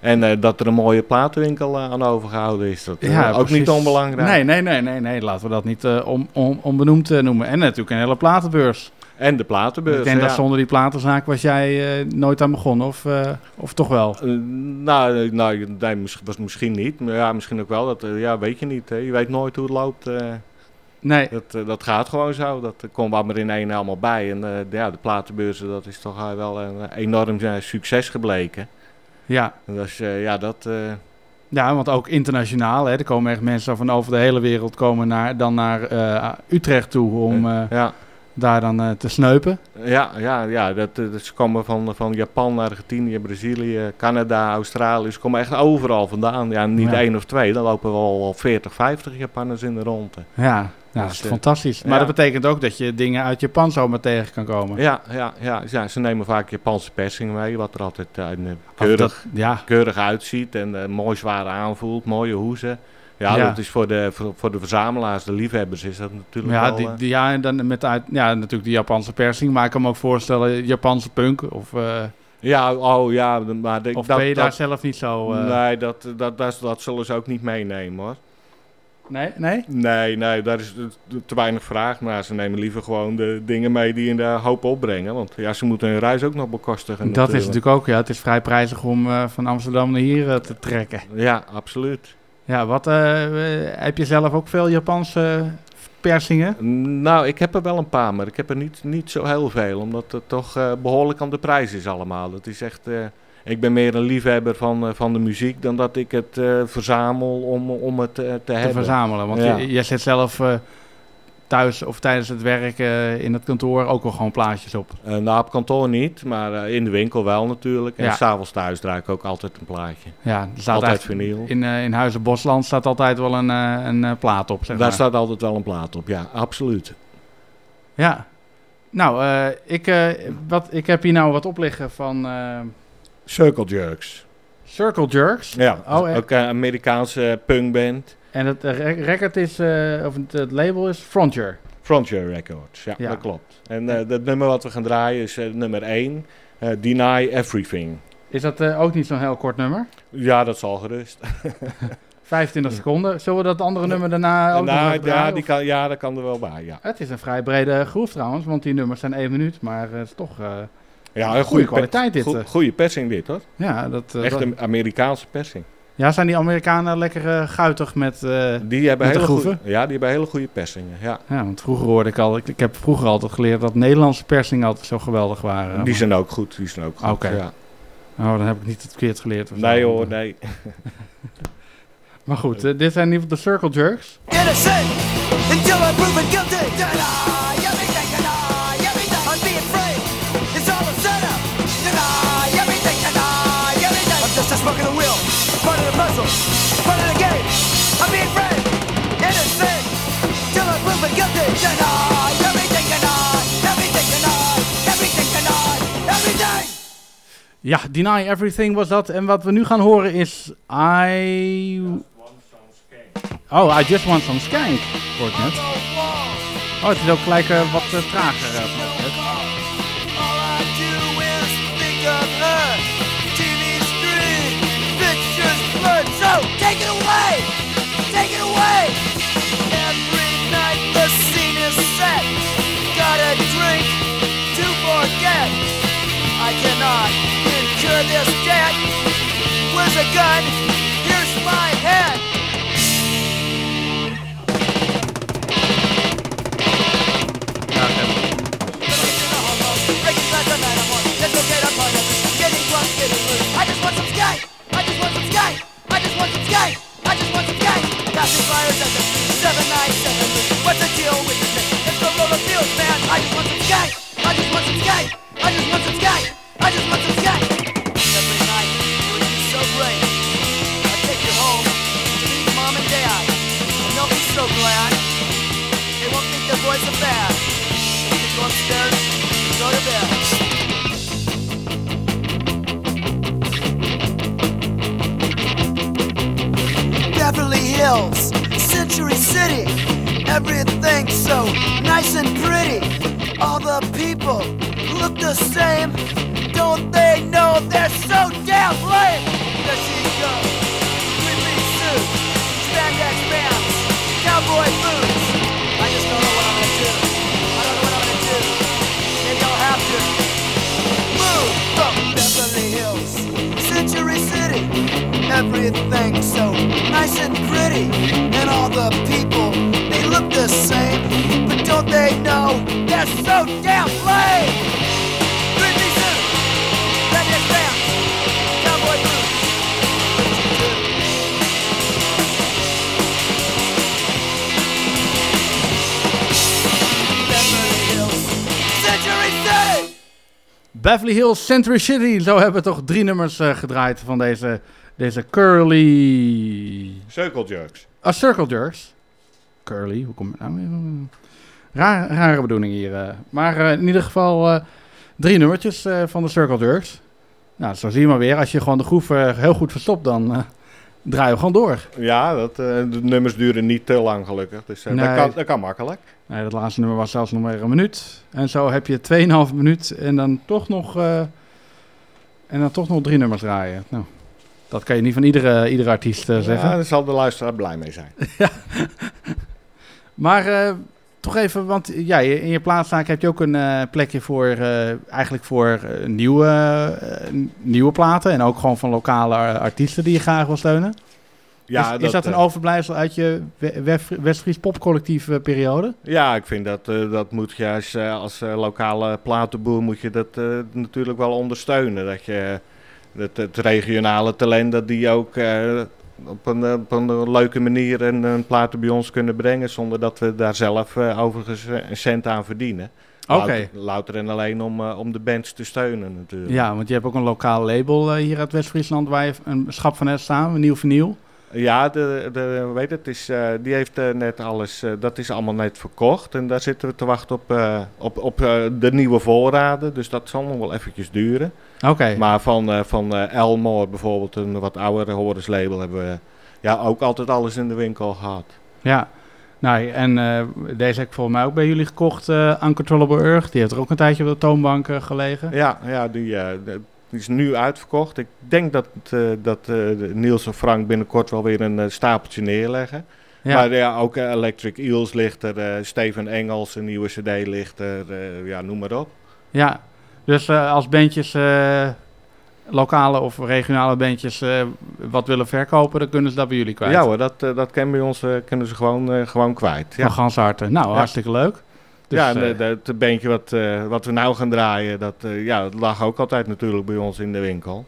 En eh, dat er een mooie platenwinkel eh, aan overgehouden is. Dat eh, ook precies. niet onbelangrijk. Nee, nee, nee, nee, nee. Laten we dat niet eh, on, on, onbenoemd eh, noemen. En natuurlijk een hele platenbeurs. En de platenbeurs. Ik denk dat zonder die platenzaak was jij eh, nooit aan begonnen, of, eh, of toch wel? Eh, nou, nou, nee, was misschien niet. Maar ja, misschien ook wel. Dat, ja, weet je niet. Hè? Je weet nooit hoe het loopt. Nee. Dat, dat gaat gewoon zo. Dat komt wel maar in één allemaal bij. En de- ja, de platenbeurzen, dat is toch wel een enorm succes gebleken. Ja. Eh, ja, dat... Ja, want ook internationaal. Hè, er komen echt mensen van over de hele wereld komen naar, dan naar Utrecht toe om ja. Daar dan eh, te sneupen. Ja, ja, ja dat, eh, dat, ze komen van, van Japan, Argentinië, Brazilië, Canada, Australië. Ze komen echt overal vandaan. Ja, niet Ja. één of twee. Dan lopen wel al 40, 50 Japanners in de ronde. Ja, nou, dat Dus, is eh, fantastisch. Maar ja. dat betekent ook dat je dingen uit Japan zomaar tegen kan komen. Ja, ja, ja, ja, ze nemen vaak Japanse persing mee, wat er altijd eh, eh, keurig, dat- ja. keurig uitziet en eh, mooi zwaar aanvoelt, mooie hoezen. Ja, Ja. dat is voor de, voor, voor de verzamelaars, de liefhebbers, is dat natuurlijk Ja, wel... die, eh, die- ja, en dan met uit, ja, natuurlijk de Japanse persing. Maar ik kan me ook voorstellen, Japanse punk. Of, eh, ja, oh ja, maar... de- of dat, ben je daar zelf niet zo... eh, Nee, dat, dat, dat, dat zullen ze ook niet meenemen hoor. Nee? Nee? Nee, nee, daar is te- weinig vraag naar. Ze nemen liever gewoon de dingen mee die in de hoop opbrengen. Want ja, ze moeten hun reis ook nog bekostigen. Dat is natuurlijk ook, ja. Het is vrij prijzig om van Amsterdam naar hier te trekken. Ja, absoluut. Ja, wat eh, eh, heb je zelf ook veel Japanse persingen? Nou, ik heb er wel een paar, maar ik heb er niet, niet zo heel veel. Omdat het toch eh, behoorlijk aan de prijs is allemaal. Het is echt... ik ben meer een liefhebber van, van de muziek dan dat ik het verzamel om, om het te Te hebben. verzamelen. Want Ja. je, je zet zelf thuis of tijdens het werk eh, in het kantoor ook wel gewoon plaatjes op. Eh, nou, op kantoor niet, maar eh, in de winkel wel natuurlijk. En Ja. s'avonds thuis draai ik ook altijd een plaatje. Ja, er staat altijd vinyl. In, eh, in Huizen Bosland staat altijd wel een, eh, een plaat op, zeg Daar maar. staat altijd wel een plaat op, ja, absoluut. Ja. Nou, eh, ik, eh, wat, ik heb hier nou wat op liggen van eh, Circle Jerks. Circle Jerks. Ja, Oh, ook een Amerikaanse punkband. En het eh, re- record is, eh, of het, label is Frontier. Frontier Records, ja, Ja. dat klopt. En eh dat nummer wat we gaan draaien is nummer 1, Deny Everything. Is dat ook niet zo'n heel kort nummer? Ja, dat zal gerust. 25 seconden. Zullen we dat andere nummer daarna ook nog nou, even ja, draaien, die kan, ja, dat kan er wel bij, ja. Het is een vrij brede groef trouwens, want die nummers zijn één minuut. Maar het is toch Ja, goede, een goede kwaliteit dit. Goe-. Goede persing dit, hoor. Ja, dat, Echt dat- een Amerikaanse persing. Ja, zijn die Amerikanen lekker eh, guitig met, eh Die hebben met de hele groeven? goede, ja, die hebben hele goede persingen, ja. Ja, want vroeger hoorde ik al, ik, ik heb vroeger altijd geleerd dat Nederlandse persingen altijd zo geweldig waren. Die zijn ook goed, die zijn ook goed, Oké. ja. Oh, dan heb ik niet het verkeerd geleerd. of zo. Nee hoor, nee. Maar goed, eh, dit zijn in ieder geval de Circle Jerks. Innocent until I'm proven guilty. Ja, Deny Everything was dat. En wat we nu gaan horen is... I... Oh, I Just Want Some Skank, wordt net. Oh, het is ook gelijk eh, wat eh, trager. Eh, Where's a gun? Here's my head. I just want some sky. I just want some sky. I just want some sky. I just want some sky. The. What's the deal with this thing? Let's go roll man. I just want some sky. I just want some sky. I just want some sky. I just want some sky. Beverly Hills, Century City, everything's so nice and pretty. All the people look the same. Don't they know they're so damn lame? City. Everything's so nice and pretty, and all the people they look the same. But don't they know they're so damn lame? Beverly Hills, Century City. Beverly Hills Century City. Zo hebben we toch drie nummers eh, gedraaid van deze, deze Curly... Circle Jerks. Ah, Circle Jerks. Curly, hoe kom je nou weer? Raar, rare bedoeling hier. eh. Maar eh, in ieder geval eh, drie nummertjes van de Circle Jerks. Nou, zo zie je maar weer. Als je gewoon de groef heel goed verstopt, dan eh draai je gewoon door. Ja, dat, de nummers duren niet te lang gelukkig. Dus Nee. dat, kan, dat kan makkelijk. Nee, dat laatste nummer was zelfs nog maar een minuut. En zo heb je 2,5 minuut en dan toch nog, en dan toch nog drie nummers draaien. Nou, dat kan je niet van iedere, iedere artiest eh, zeggen. Ja, daar zal de luisteraar blij mee zijn. Maar eh, toch even, want ja, in je plaatszaak heb je ook een eh, plekje voor, eigenlijk voor nieuwe, nieuwe platen. En ook gewoon van lokale artiesten die je graag wil steunen. Ja, is, is dat, dat een overblijfsel uit je Westfries popcollectief periode? Ja, ik vind dat, dat moet je als, als lokale platenboer moet je dat natuurlijk wel ondersteunen. Dat je het regionale talent, dat die ook eh, op, een, op een leuke manier een, een platen bij ons kunnen brengen. Zonder dat we daar zelf eh, overigens een cent aan verdienen. Oké. Louter, louter en alleen om, eh, om de bands te steunen natuurlijk. Ja, want je hebt ook een lokaal label hier uit West-Friesland waar je een schap van hebt staan, nieuw vinyl. Ja, de, de, weet het, is, eh, die heeft eh, net alles, eh, dat is allemaal net verkocht. En daar zitten we te wachten op, op, op de nieuwe voorraden. Dus dat zal nog wel eventjes duren. Oké. Maar van, van Elmore bijvoorbeeld, een wat oudere Horus label, hebben we ja, ook altijd alles in de winkel gehad. Ja, nou, en deze heb ik volgens mij ook bij jullie gekocht, Uncontrollable Earth. Die heeft er ook een tijdje op de toonbank gelegen. Ja, ja die, die is nu uitverkocht. Ik denk dat, eh, dat eh, Niels en Frank binnenkort wel weer een eh, stapeltje neerleggen. Ja. Maar ja, ook Electric Eels ligt er, Steven Engels, een nieuwe cd ligt er, ja, noem maar op. Ja, dus als bandjes, lokale of regionale bandjes, wat willen verkopen, dan kunnen ze dat bij jullie kwijt. Ja hoor, dat, dat kan bij ons, kunnen ze gewoon, gewoon kwijt. Ja. Van gans harte. Nou, Ja. hartstikke leuk. Dus, ja, en eh, het bandje wat, eh, wat we nou gaan draaien, dat, eh, ja, dat lag ook altijd natuurlijk bij ons in de winkel.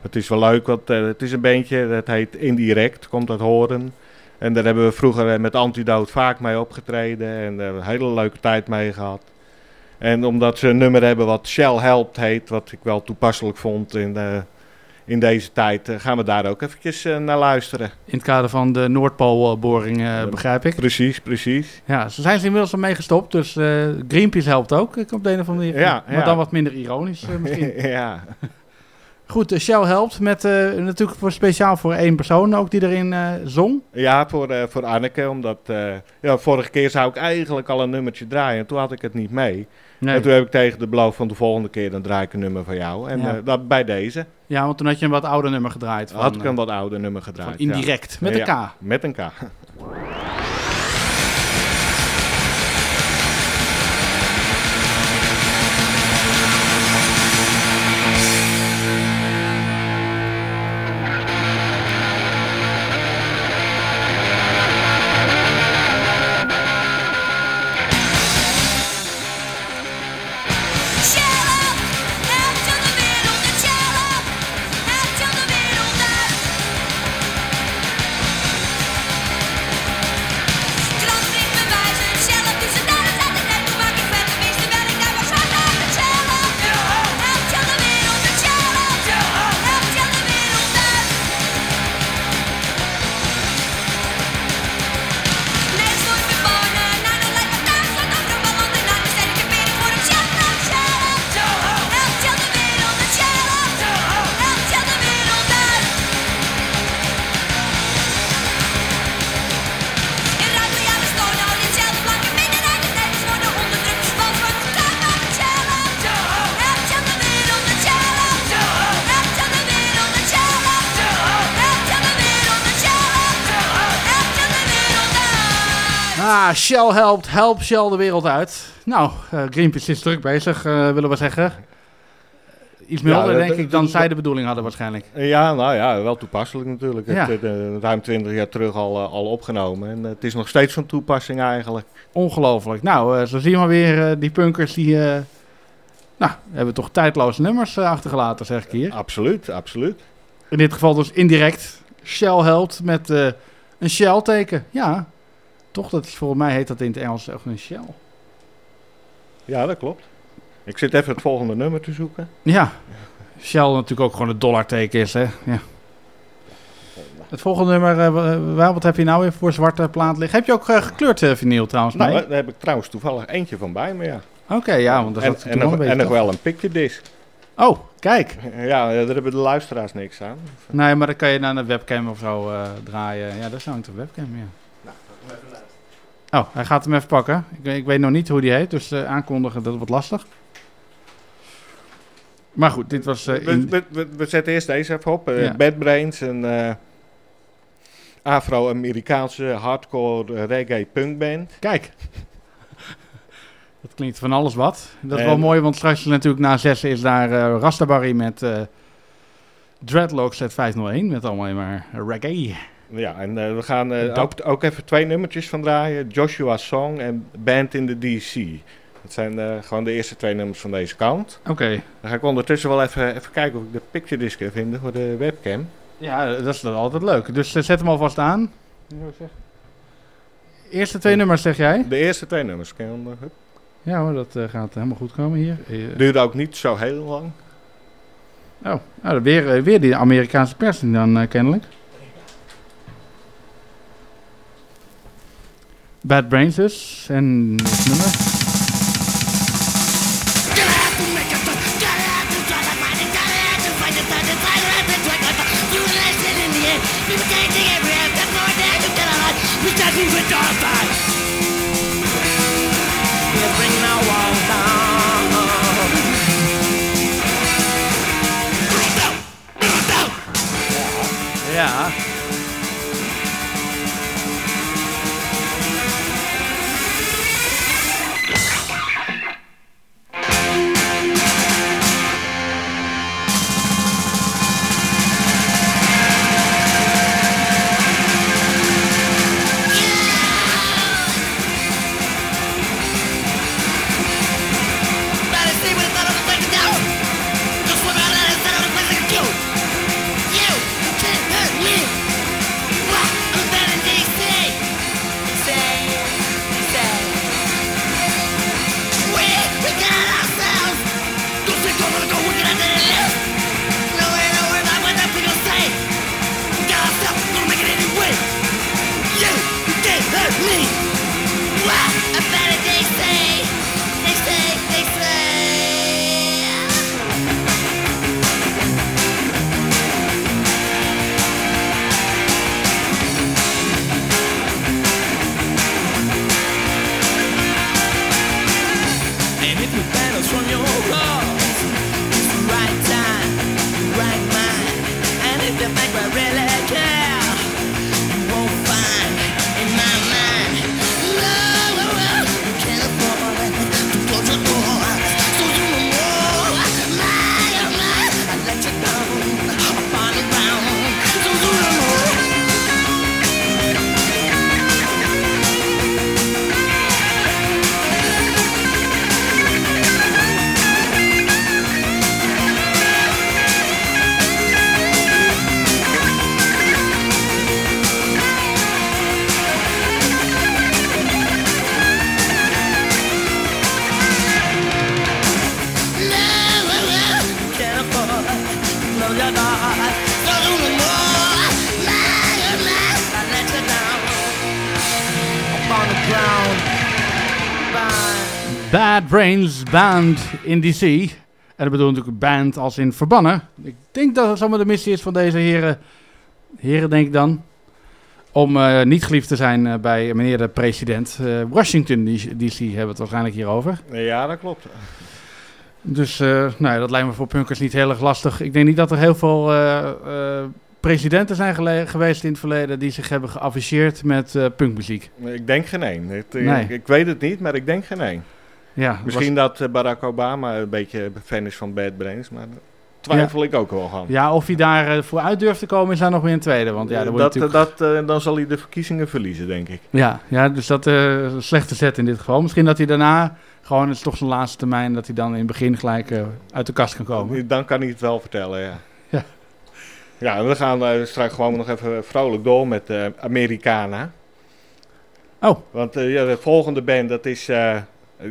Het is wel leuk, want het is een bandje, dat heet Indirect, komt uit Horen. En daar hebben we vroeger met Antidote vaak mee opgetreden en daar hebben we een hele leuke tijd mee gehad. En omdat ze een nummer hebben wat Shell Helpt heet, wat ik wel toepasselijk vond in, in deze tijd, eh, gaan we daar ook eventjes eh, naar luisteren. in het kader van de Noordpoolboring, eh begrijp ik. Precies, precies. Ja, ze zijn ze inmiddels al mee gestopt, dus Greenpeace helpt ook op de een of andere manier. Ja, maar ja. dan wat minder ironisch misschien. ja. Goed, de Shell helpt met natuurlijk voor, speciaal voor één persoon ook die erin eh, zong. Ja, voor, eh, voor Anneke, omdat ja, vorige keer zou ik eigenlijk al een nummertje draaien en toen had ik het niet mee. Nee. En toen heb ik tegen de beloof van de volgende keer dan draai ik een nummer van jou. En Ja. eh, dat bij deze Ja, want toen had je een wat ouder nummer gedraaid. Van, had ik eh, een wat ouder nummer gedraaid. van Indirect, met een K. Met een K. Shell helpt, help Shell de wereld uit. Nou, eh, Greenpeace is druk bezig, eh, willen we zeggen. Iets milder, Ja, denk ik, dan zij de bedoeling hadden waarschijnlijk. Ja, nou ja, wel toepasselijk natuurlijk. Ja. Het, eh, ruim 20 jaar terug al, al opgenomen. En het is nog steeds van toepassing eigenlijk. Ongelooflijk. Nou, zo zien we weer die punkers die... nou, hebben toch tijdloze nummers achtergelaten, zeg ik hier. Absoluut, absoluut. In dit geval dus indirect. Shell helpt met een Shell-teken. Ja, toch? Dat is, volgens mij heet dat in het Engels ook een Shell. Ja, dat klopt. Ik zit even het volgende nummer te zoeken. Ja, Shell natuurlijk ook gewoon het dollarteken is, hè? Ja. Het volgende nummer, eh, wa- wa- wat heb je nou weer voor zwarte plaat liggen? Heb je ook eh, gekleurd eh, vinyl trouwens Nou, mee? daar heb ik trouwens toevallig eentje van bij me, ja. Oké, ja, want dat is en, nog, een en nog wel een picture disc. Oh, kijk. Ja, daar hebben de luisteraars niks aan. Nee, maar dan kan je naar een webcam of zo draaien. Ja, dat is hangt een webcam, ja. Oh, hij gaat hem even pakken. Ik, weet- ik weet nog niet hoe die heet, dus eh, aankondigen, dat wordt lastig. Maar goed, dit was... eh, We, in- we, we, we zetten eerst deze even op. eh, Ja. Bad Brains, een eh, Afro-Amerikaanse hardcore eh, reggae punkband. Kijk. Dat klinkt van alles wat. Dat is En- wel mooi, want straks natuurlijk na zes is daar eh Rastabarry met eh Dreadlocks uit 501 met allemaal maar reggae. Ja, en eh, we gaan eh, ook, ook even twee nummertjes van draaien. Joshua Song en Band in the DC. Dat zijn eh, gewoon de eerste twee nummers van deze kant. Oké. Dan ga ik ondertussen wel even, even kijken of ik de picture disc kan vinden voor de webcam. Ja, dat is dan altijd leuk. Dus zet hem alvast aan. Eerste twee nummers zeg jij? De eerste twee nummers. Kan je dan, hup. Ja hoor, dat gaat helemaal goed komen hier. Duurde ook niet zo heel lang. oh, nou, weer, weer die Amerikaanse persing dan kennelijk. Bad Brains dus. En. Brains Band in DC. En dat bedoel natuurlijk band als in verbannen. Ik denk dat het zomaar de missie is van deze heren. Heren, denk ik dan. Om eh, niet geliefd te zijn eh, bij meneer de president. Eh, Washington DC hebben we het waarschijnlijk hierover. Ja, dat klopt. Dus nou ja, dat lijkt me voor punkers niet heel erg lastig. Ik denk niet dat er heel veel presidenten zijn gele- geweest in het verleden die zich hebben geafficheerd met punkmuziek. Ik denk geen één. Eh, Nee. ik, ik weet het niet, maar ik denk geen één. Ja, Misschien dat eh, Barack Obama een beetje fan is van Bad Brains, maar daar twijfel ik ook wel van. Ja, of hij daar eh, voor uit durft te komen is daar nog weer een tweede. Want ja, dat, natuurlijk... dat, eh, dan zal hij de verkiezingen verliezen, denk ik. Ja, ja, dus dat eh, is een slechte zet in dit geval. Misschien dat hij daarna, gewoon het is toch zijn laatste termijn, dat hij dan in het begin gelijk eh, uit de kast kan komen. Dan kan hij het wel vertellen, ja. Ja. We gaan eh, straks gewoon nog even vrolijk door met eh Americana. Oh. Want eh, ja, de volgende band, dat is, eh,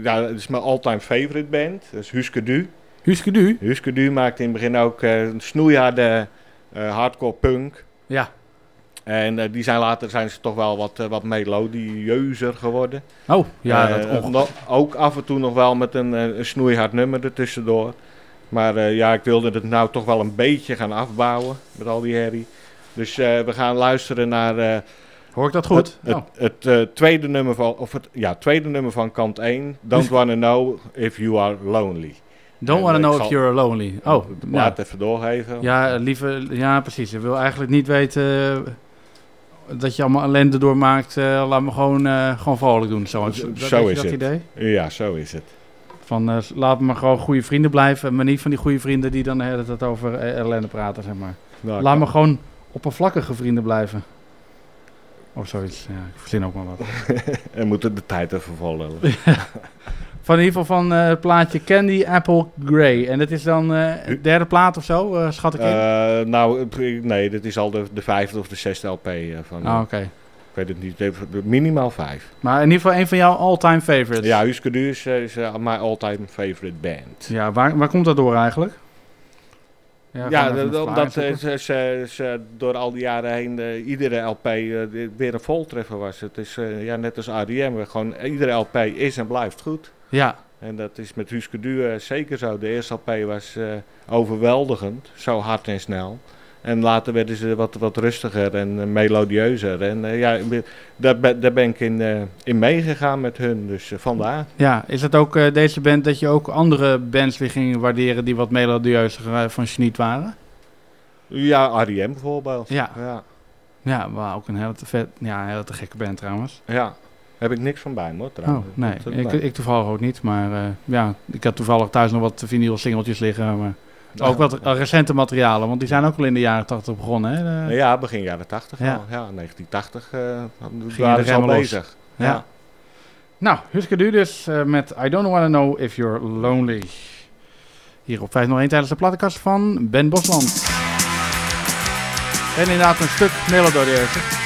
ja, dat is mijn all-time favorite band. Dat is Huske Du. Huske Du? Huske Du maakte in het begin ook eh, een snoeiharde eh, hardcore punk. Ja. En eh, die zijn later zijn ze toch wel wat, wat melodieuzer geworden. Oh, ja, dat onge- Ook af en toe nog wel met een, een snoeihard nummer ertussendoor. Maar ja, ik wilde het nou toch wel een beetje gaan afbouwen met al die herrie. Dus we gaan luisteren naar... Hoor ik dat goed? Het, Oh. het, het, eh, tweede nummer van, of het ja, tweede nummer van kant 1. Don't wanna know if you are lonely. Don't En, wanna know if you're lonely. Oh, ja. plaat even doorgeven. Ja, lieve, ja, precies. Ik wil eigenlijk niet weten eh, dat je allemaal ellende doormaakt. Eh, laat me gewoon, gewoon vrolijk doen. Zo, Zo, dat, zo weet je is dat het. idee? Ja, zo is het. Van, laat me gewoon goede vrienden blijven. Maar niet van die goede vrienden die dan tijd over ellende praten, zeg maar. Nou, laat me gewoon oppervlakkige vrienden blijven. Of zoiets. Ja, ik verzin ook maar wat. en moeten de tijd even volhouden. Van in ieder geval van eh, het plaatje Candy Apple Grey. En dat is dan eh de derde plaat of zo, eh, schat ik in? Eh, nou, nee, dit is al de, de vijfde of de zesde LP eh, van. Ah, oké. Ik weet het niet, minimaal vijf. Maar in ieder geval een van jouw all-time favorites. Ja, Huske Du is, eh, is eh, mijn all-time favorite band. Ja, waar, waar komt dat door eigenlijk? Ja, omdat ze, ze, ze door al die jaren heen eh, iedere LP eh, weer een voltreffer was. Het is eh, ja, net als we Gewoon, iedere LP is en blijft goed. Ja. En dat is met Huske Du eh, zeker zo. De eerste LP was overweldigend, zo hard en snel. En later werden ze wat, wat rustiger en eh, melodieuzer. En eh, ja, daar, ben- daar ben ik in, eh, in meegegaan met hun, dus vandaar. Ja, is het ook deze band dat je ook andere bands weer ging waarderen die wat melodieuzer van geniet waren? Ja, R.E.M. bijvoorbeeld. Ja. ja. Ja, maar ook een hele te, vet, ja, een hele te gekke band trouwens. Ja, heb ik niks van bij me hoor Oh, trouwens. nee. Ik, ik toevallig ook niet, maar ja, ik had toevallig thuis nog wat vinyl singeltjes liggen. Maar ook wat eh, recente materialen, want die zijn ook al in de jaren 80 begonnen. Hè? De- Ja, begin jaren 80 Ja. al. Ja, 1980 eh Gingen waren de ze al bezig. Ja. Ja. Nou, Husker Du dus eh, met I Don't Wanna Know If You're Lonely. Hier op 501 tijdens de plattenkast van Ben Bosland. En inderdaad een stuk melodieuzer. I don't wanna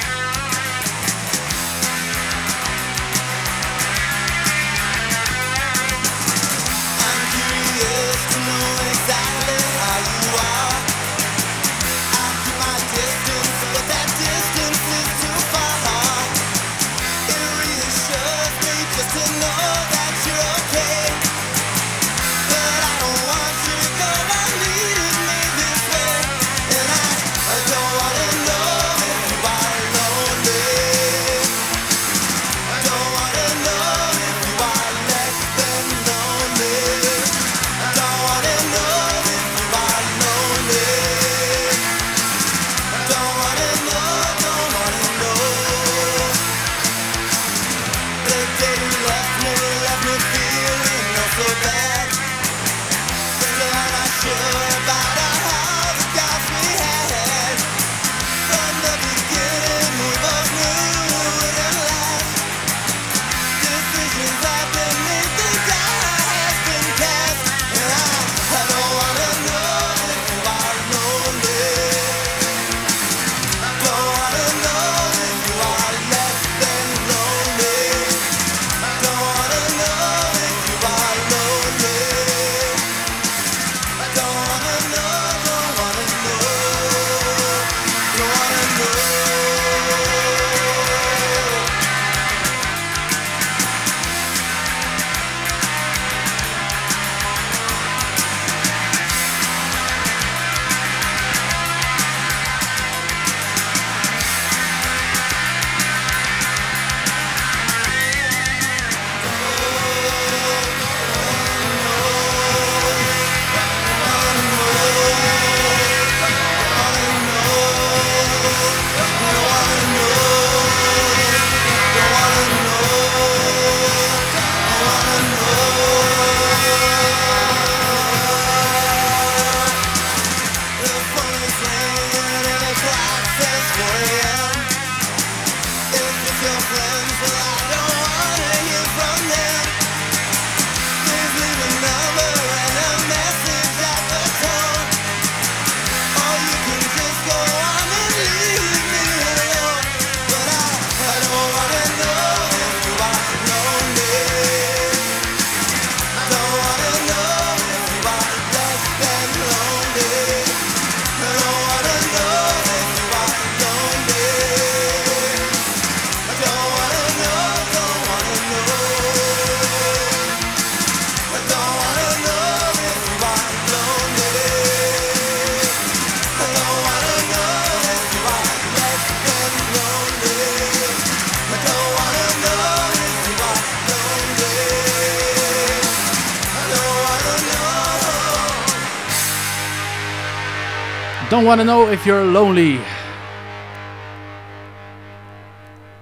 wanna know if you're lonely.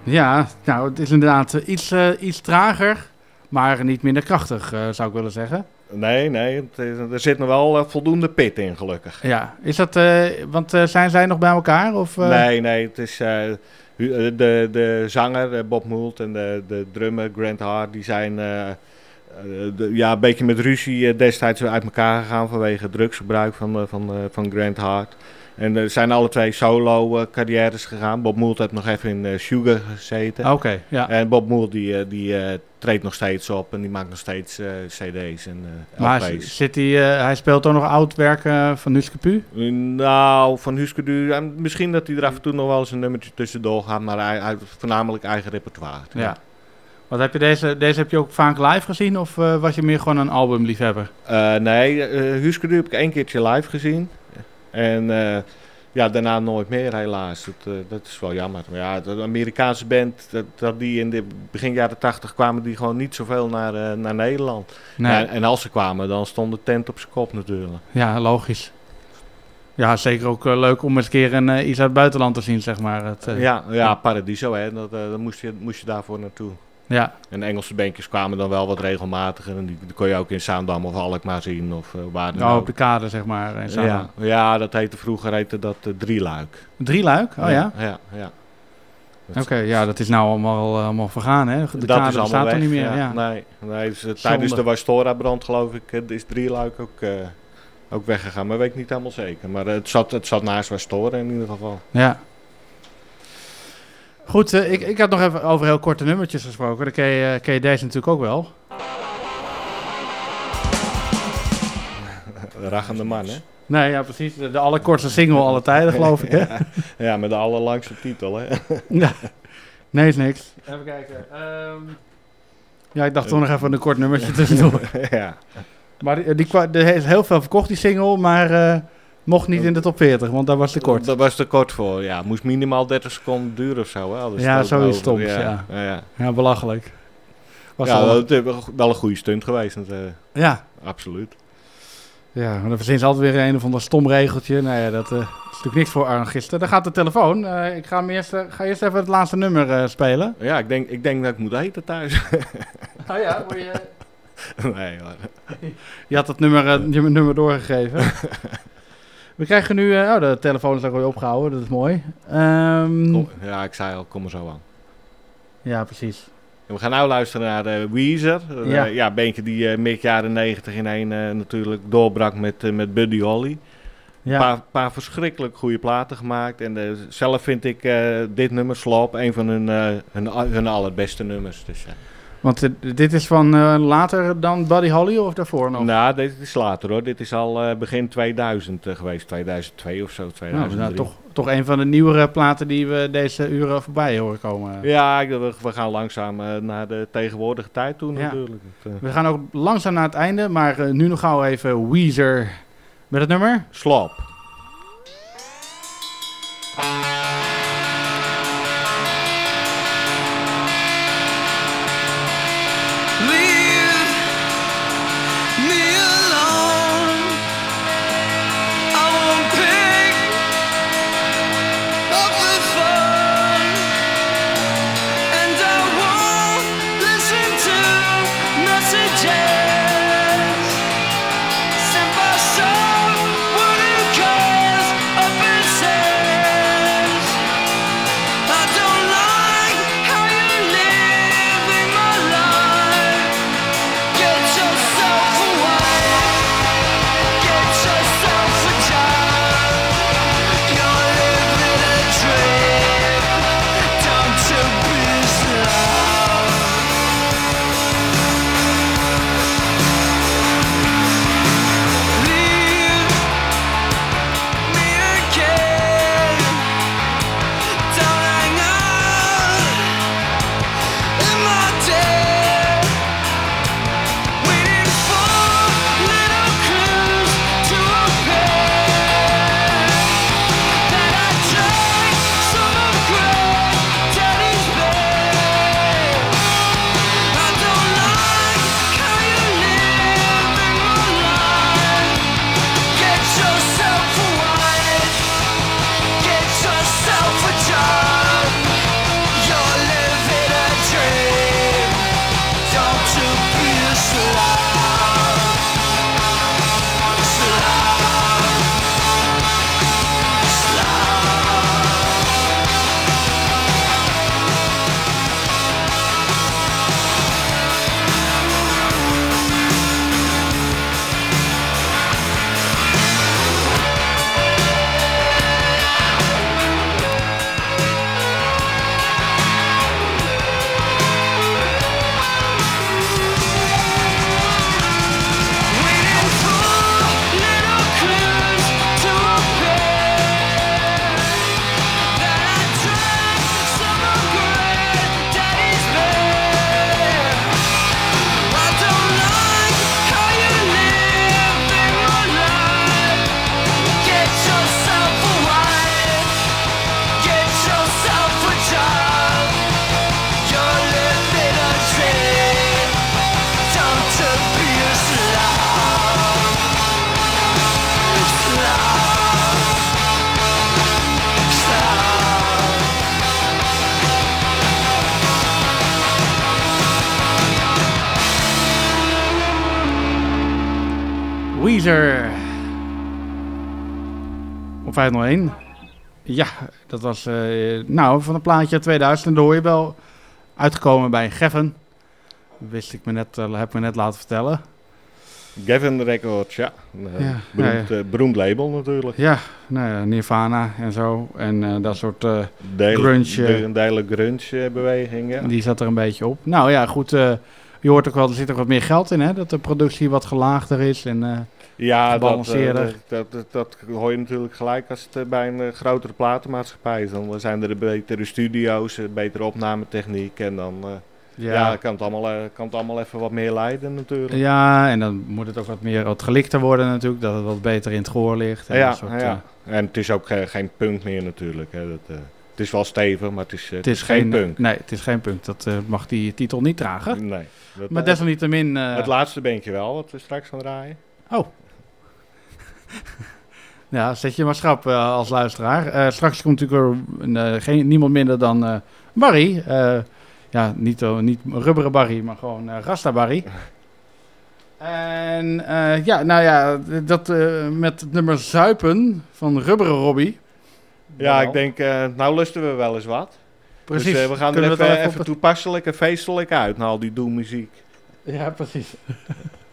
Ja, nou, het is inderdaad eh, iets, eh, iets trager, maar niet minder krachtig, eh, zou ik willen zeggen. Nee, nee, het er zit nog wel eh, voldoende pit in, gelukkig. Ja, is dat, want zijn zij nog bij elkaar? Of? Nee, nee, het is de, de zanger Bob Moult en de, de drummer Grant Hart, die zijn de- ja, een beetje met ruzie eh, destijds uit elkaar gegaan vanwege drugsgebruik van, eh, van, eh, van Grant Hart. En er zijn alle twee solo eh, carrières gegaan. Bob Moult heeft nog even in eh, Sugar gezeten. Oké, ja. En Bob Moult die, eh, die eh, treedt nog steeds op en die maakt nog steeds eh, cd's en eh maar LP's. zit hij, eh, hij speelt ook nog oud werk eh, van Nuske Pu? Nou, van Huskadu, eh, misschien dat hij er af en toe nog wel eens een nummertje tussendoor gaat, maar hij, hij voornamelijk eigen repertoire. Ja. Wat heb je deze, deze heb je ook vaak live gezien of eh, was je meer gewoon een albumliefhebber? Eh, nee, eh Huskadu heb ik één keertje live gezien. En ja, daarna nooit meer helaas. Dat, dat is wel jammer. Maar ja, de Amerikaanse band, dat, dat die in de begin jaren tachtig kwamen die gewoon niet zoveel naar, naar Nederland. Nee. En, en als ze kwamen, dan stond de tent op zijn kop natuurlijk. Ja, logisch. Ja, zeker ook leuk om eens een keer een, iets uit het buitenland te zien, zeg maar. Het, ja, ja, Paradiso, hè. Dat, dan moest je, moest je daarvoor naartoe. Ja. En Engelse bandjes kwamen dan wel wat regelmatiger. En die, die kon je ook in Zaandam of Alkmaar zien. Of eh, waar dan Oh, op de kade, zeg maar. In ja, ja, dat heette vroeger heette dat eh, Drieluik. Drieluik? Oh ja? Ja, ja. Oké, ja, dat is nou allemaal, eh, allemaal vergaan, hè? De dat kade bestaat er niet meer. Ja. Ja. Nee, nee dus, tijdens de Wastora-brand geloof ik is Drieluik ook, ook weggegaan. Maar weet ik niet helemaal zeker. Maar het, zat, het zat naast Wastora in ieder geval. Ja. Goed, eh, ik, ik had nog even over heel korte nummertjes gesproken. Dan ken je, eh, ken je deze natuurlijk ook wel. Rachende man, hè? Nee, ja, precies. De, de allerkortste single alle tijden, geloof ik, hè? ja, ja, met de allerlangste titel, hè? Ja. Nee, is niks. Even kijken. ehm, ja, ik dacht toch nog even een kort nummertje tussendoor. ja. Maar die, die, kwa- er is heel veel verkocht, die single, maar eh, mocht niet in de top 40, want daar was te kort. Dat was te kort voor, ja. Moest minimaal 30 seconden duren of zo, hè? Ja, zoiets stoms, ja. Ja, ja. Ja, belachelijk. Was ja, is wel een goede stunt geweest. want, eh, Ja. Absoluut. Ja, maar dan verzin ze altijd weer een of ander stom regeltje. Nou ja, dat eh, is natuurlijk niks voor argisten. Dan gaat de telefoon. Eh, ik ga, hem eerst, ga eerst even het laatste nummer spelen. Ja, ik denk, ik denk dat ik moet eten thuis. Oh ja, word je... nee hoor. Je had het nummer, je nummer doorgegeven. We krijgen nu... eh, oh, de telefoon is ook weer opgehouden. Dat is mooi. Ehm, Kom- ja, ik zei al, kom er zo aan. ja, precies. En we gaan nu luisteren naar eh, Weezer. Eh, Ja. ja, een bandje die mid jaren 90 in één natuurlijk doorbrak met, met Buddy Holly. Een Ja. paar, paar verschrikkelijk goede platen gemaakt. En zelf vind ik dit nummer, Slop, een van hun, hun, hun allerbeste nummers. Dus, ja. Want dit is van eh, later dan Buddy Holly of daarvoor nog? Nou, dit is later hoor. Dit is al eh, begin 2000 eh, geweest. 2002 of zo, Nou, 2003. nou, toch, toch een van de nieuwere platen die we deze uren voorbij horen komen. Ja, we, we gaan langzaam naar de tegenwoordige tijd toe Ja. natuurlijk. We gaan ook langzaam naar het einde, maar nu nog gauw even Weezer met het nummer. Slop. 501. Ja, dat was eh, nou van een plaatje uit 2000. En daar hoor je wel uitgekomen bij Geffen. Wist ik me net, eh, heb me net laten vertellen. Gavin Records, ja. Een Ja, beroemd, ja, ja. eh, beroemd label natuurlijk. Ja, nou ja, Nirvana en zo. En dat soort Deel- grunge. Een hele grunge beweging, ja. Die zat er een beetje op. Nou ja, goed. je hoort ook wel, er zit ook wat meer geld in, hè? Dat de productie wat gelaagder is en Ja, dat, eh, gebalanceerder. dat, dat, dat hoor je natuurlijk gelijk als het eh, bij een eh, grotere platenmaatschappij is. Dan zijn er betere studio's, betere opnametechniek en dan Ja. ja. kan, het allemaal, kan het allemaal even wat meer leiden natuurlijk. ja, en dan moet het ook wat meer wat gelikter worden natuurlijk. Dat het wat beter in het gehoor ligt. En Ja, dat soort, ja. en het is ook ge- geen punk meer natuurlijk. Hè. Dat, het is wel stevig, maar het is, Het is geen punk. Nee, het is geen punk. Dat mag die titel niet dragen. Nee. Dat- maar desalniettemin... Het laatste bandje wel, wat we straks gaan draaien. Oh. Ja, zet je maar schrap eh, als luisteraar. Eh, straks komt natuurlijk een, eh, geen, niemand minder dan Barry. Ja, niet, niet rubberen Barry, maar gewoon Rasta Barry. En ja, nou ja, dat met het nummer Zuipen van Rubberen Robbie. Ja, ik denk, nou lusten we wel eens wat. Precies. Dus we gaan er even, even even toepasselijk en feestelijk uit naar al die doelmuziek. Ja, precies.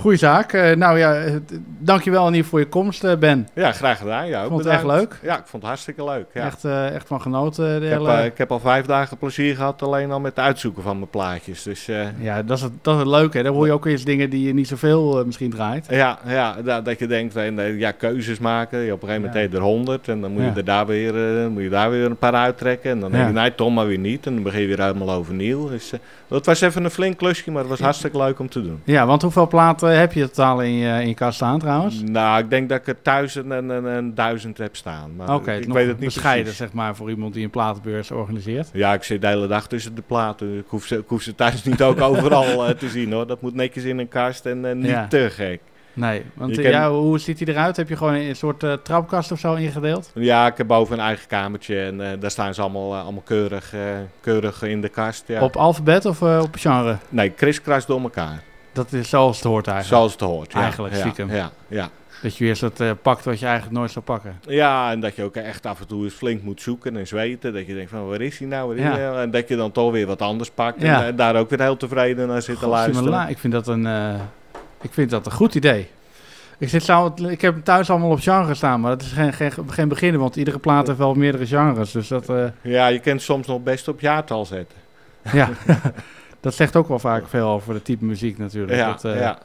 Goeie zaak. Eh, nou ja, eh, dankjewel in ieder geval voor je komst, eh, Ben. Ja, graag gedaan. Ja, ook Vond het echt leuk? Ja, ik vond het hartstikke leuk. Ja. Echt, echt van genoten. De ik, heb, hele- eh, ik heb al vijf dagen plezier gehad alleen al met het uitzoeken van mijn plaatjes. Dus, Ja, dat is het, dat is het leuke. Hè? Dan hoor je ook eens dingen die je niet zoveel misschien draait. Ja, ja da- dat je denkt, nee, ja, keuzes maken. Je op een gegeven moment Ja. heb er honderd en dan moet je er daar weer, moet je daar weer een paar uittrekken. En dan denk Ja. je, nee, toch maar weer niet. En dan begin je weer helemaal overnieuw. Dus, dat was even een flink klusje, maar het was hartstikke leuk om te doen. Ja, want hoeveel platen heb je totaal in je, in je kast staan trouwens? Nou, ik denk dat ik er duizend en, en, en duizend heb staan. Maar Oké, ik weet het niet bescheiden precies. zeg maar voor iemand die een platenbeurs organiseert. Ja, ik zit de hele dag tussen de platen. Ik hoef ze, ik hoef ze thuis niet ook overal eh, te zien hoor. Dat moet netjes in een kast en eh, niet Ja. te gek. Nee, want eh, kan- ja, hoe ziet hij eruit? Heb je gewoon een soort eh, trapkast of zo ingedeeld? Ja, ik heb boven een eigen kamertje en eh, daar staan ze allemaal, eh, allemaal keurig, eh, keurig in de kast. Ja. Op alfabet of eh, op genre? Nee, kriskras door elkaar. Dat is zoals het hoort eigenlijk. Zoals het hoort, ja. Eigenlijk, Ja, stiekem. ja, ja. Dat je weer soort eh, pakt wat je eigenlijk nooit zou pakken. Ja, en dat je ook echt af en toe eens flink moet zoeken en zweten. Dat je denkt van, waar is hij nou? Waar Ja. nou? En dat je dan toch weer wat anders pakt. En eh, daar ook weer heel tevreden naar zit te luisteren. Ik vind dat een, eh, ik vind dat een goed idee. Ik, zit zo, ik heb thuis allemaal op genre staan, maar dat is geen, geen, geen beginnen, want iedere plaat heeft wel meerdere genres. Dus dat, Ja, je kunt soms nog best op jaartal zetten. ja, dat zegt ook wel vaak veel over de type muziek natuurlijk. Ja, dat, eh, ja.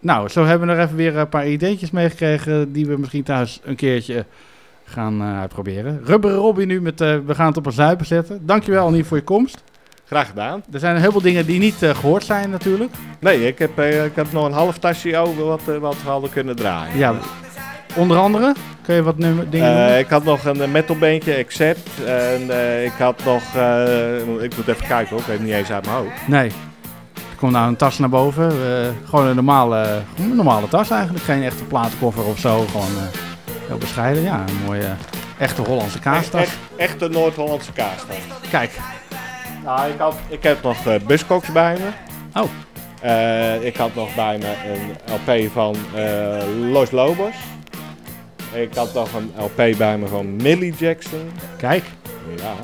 Nou, zo hebben we er even weer een paar ideetjes meegekregen die we misschien thuis een keertje gaan eh, uitproberen. Rubberen Robbie nu met eh, We gaan het op een zuipen zetten. Dankjewel Annie voor je komst. Graag gedaan. Er zijn heel veel dingen die niet eh, gehoord zijn natuurlijk. Nee, ik heb, ik heb nog een half tasje over wat, wat we hadden kunnen draaien. Ja, onder andere, kun je wat nummer, dingen Eh, noemen? ik had nog een eh, metalbandje, Accept. En eh, ik had nog... ik moet even kijken hoor, ik weet het niet eens uit mijn hoofd. Nee. Er komt nou een tas naar boven. gewoon een normale, een normale tas eigenlijk. Geen echte plaatkoffer of zo. Gewoon heel bescheiden. Ja, een mooie echte Hollandse kaastas. Echt, echte Noord-Hollandse kaas. dan. Kijk. Nou, ik, had, ik heb nog uh, Buskoks bij me. Oh. Ik had nog bij me een LP van Los Lobos. Ik had nog een LP bij me van Millie Jackson. Kijk. Ja.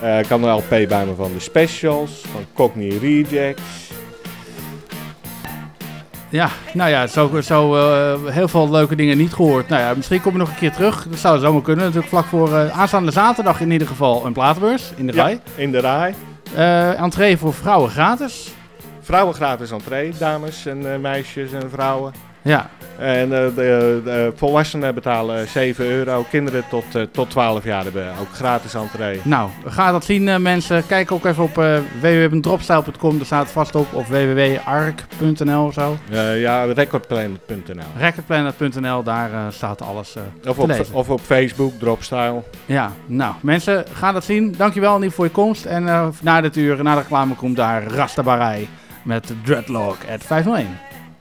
Eh, ik had een LP bij me van de Specials, van Cockney Rejects. Ja, nou ja, zo, zo eh, heel veel leuke dingen niet gehoord. Nou ja, misschien kom je nog een keer terug. Dat zou zomaar kunnen. Natuurlijk vlak voor eh, aanstaande zaterdag in ieder geval een platenbeurs in de Ja, rij. in de rij. Entree voor vrouwen gratis. Vrouwen gratis entree, dames en meisjes en vrouwen. Ja. En eh, de, de volwassenen betalen 7 euro. Kinderen tot, eh, tot 12 jaar hebben ook gratis entree. Nou, ga dat zien eh, mensen. Kijk ook even op eh www.dropstyle.com. Daar staat het vast op. Of www.arc.nl of zo. Ja, recordplanet.nl. Recordplanet.nl, daar staat alles Of op, lezen. of op Facebook, Dropstyle. Ja, nou mensen, ga dat zien. Dankjewel niet voor je komst. En na dit uur, na de reclame, komt daar Rastabarij met Dreadlock at 501.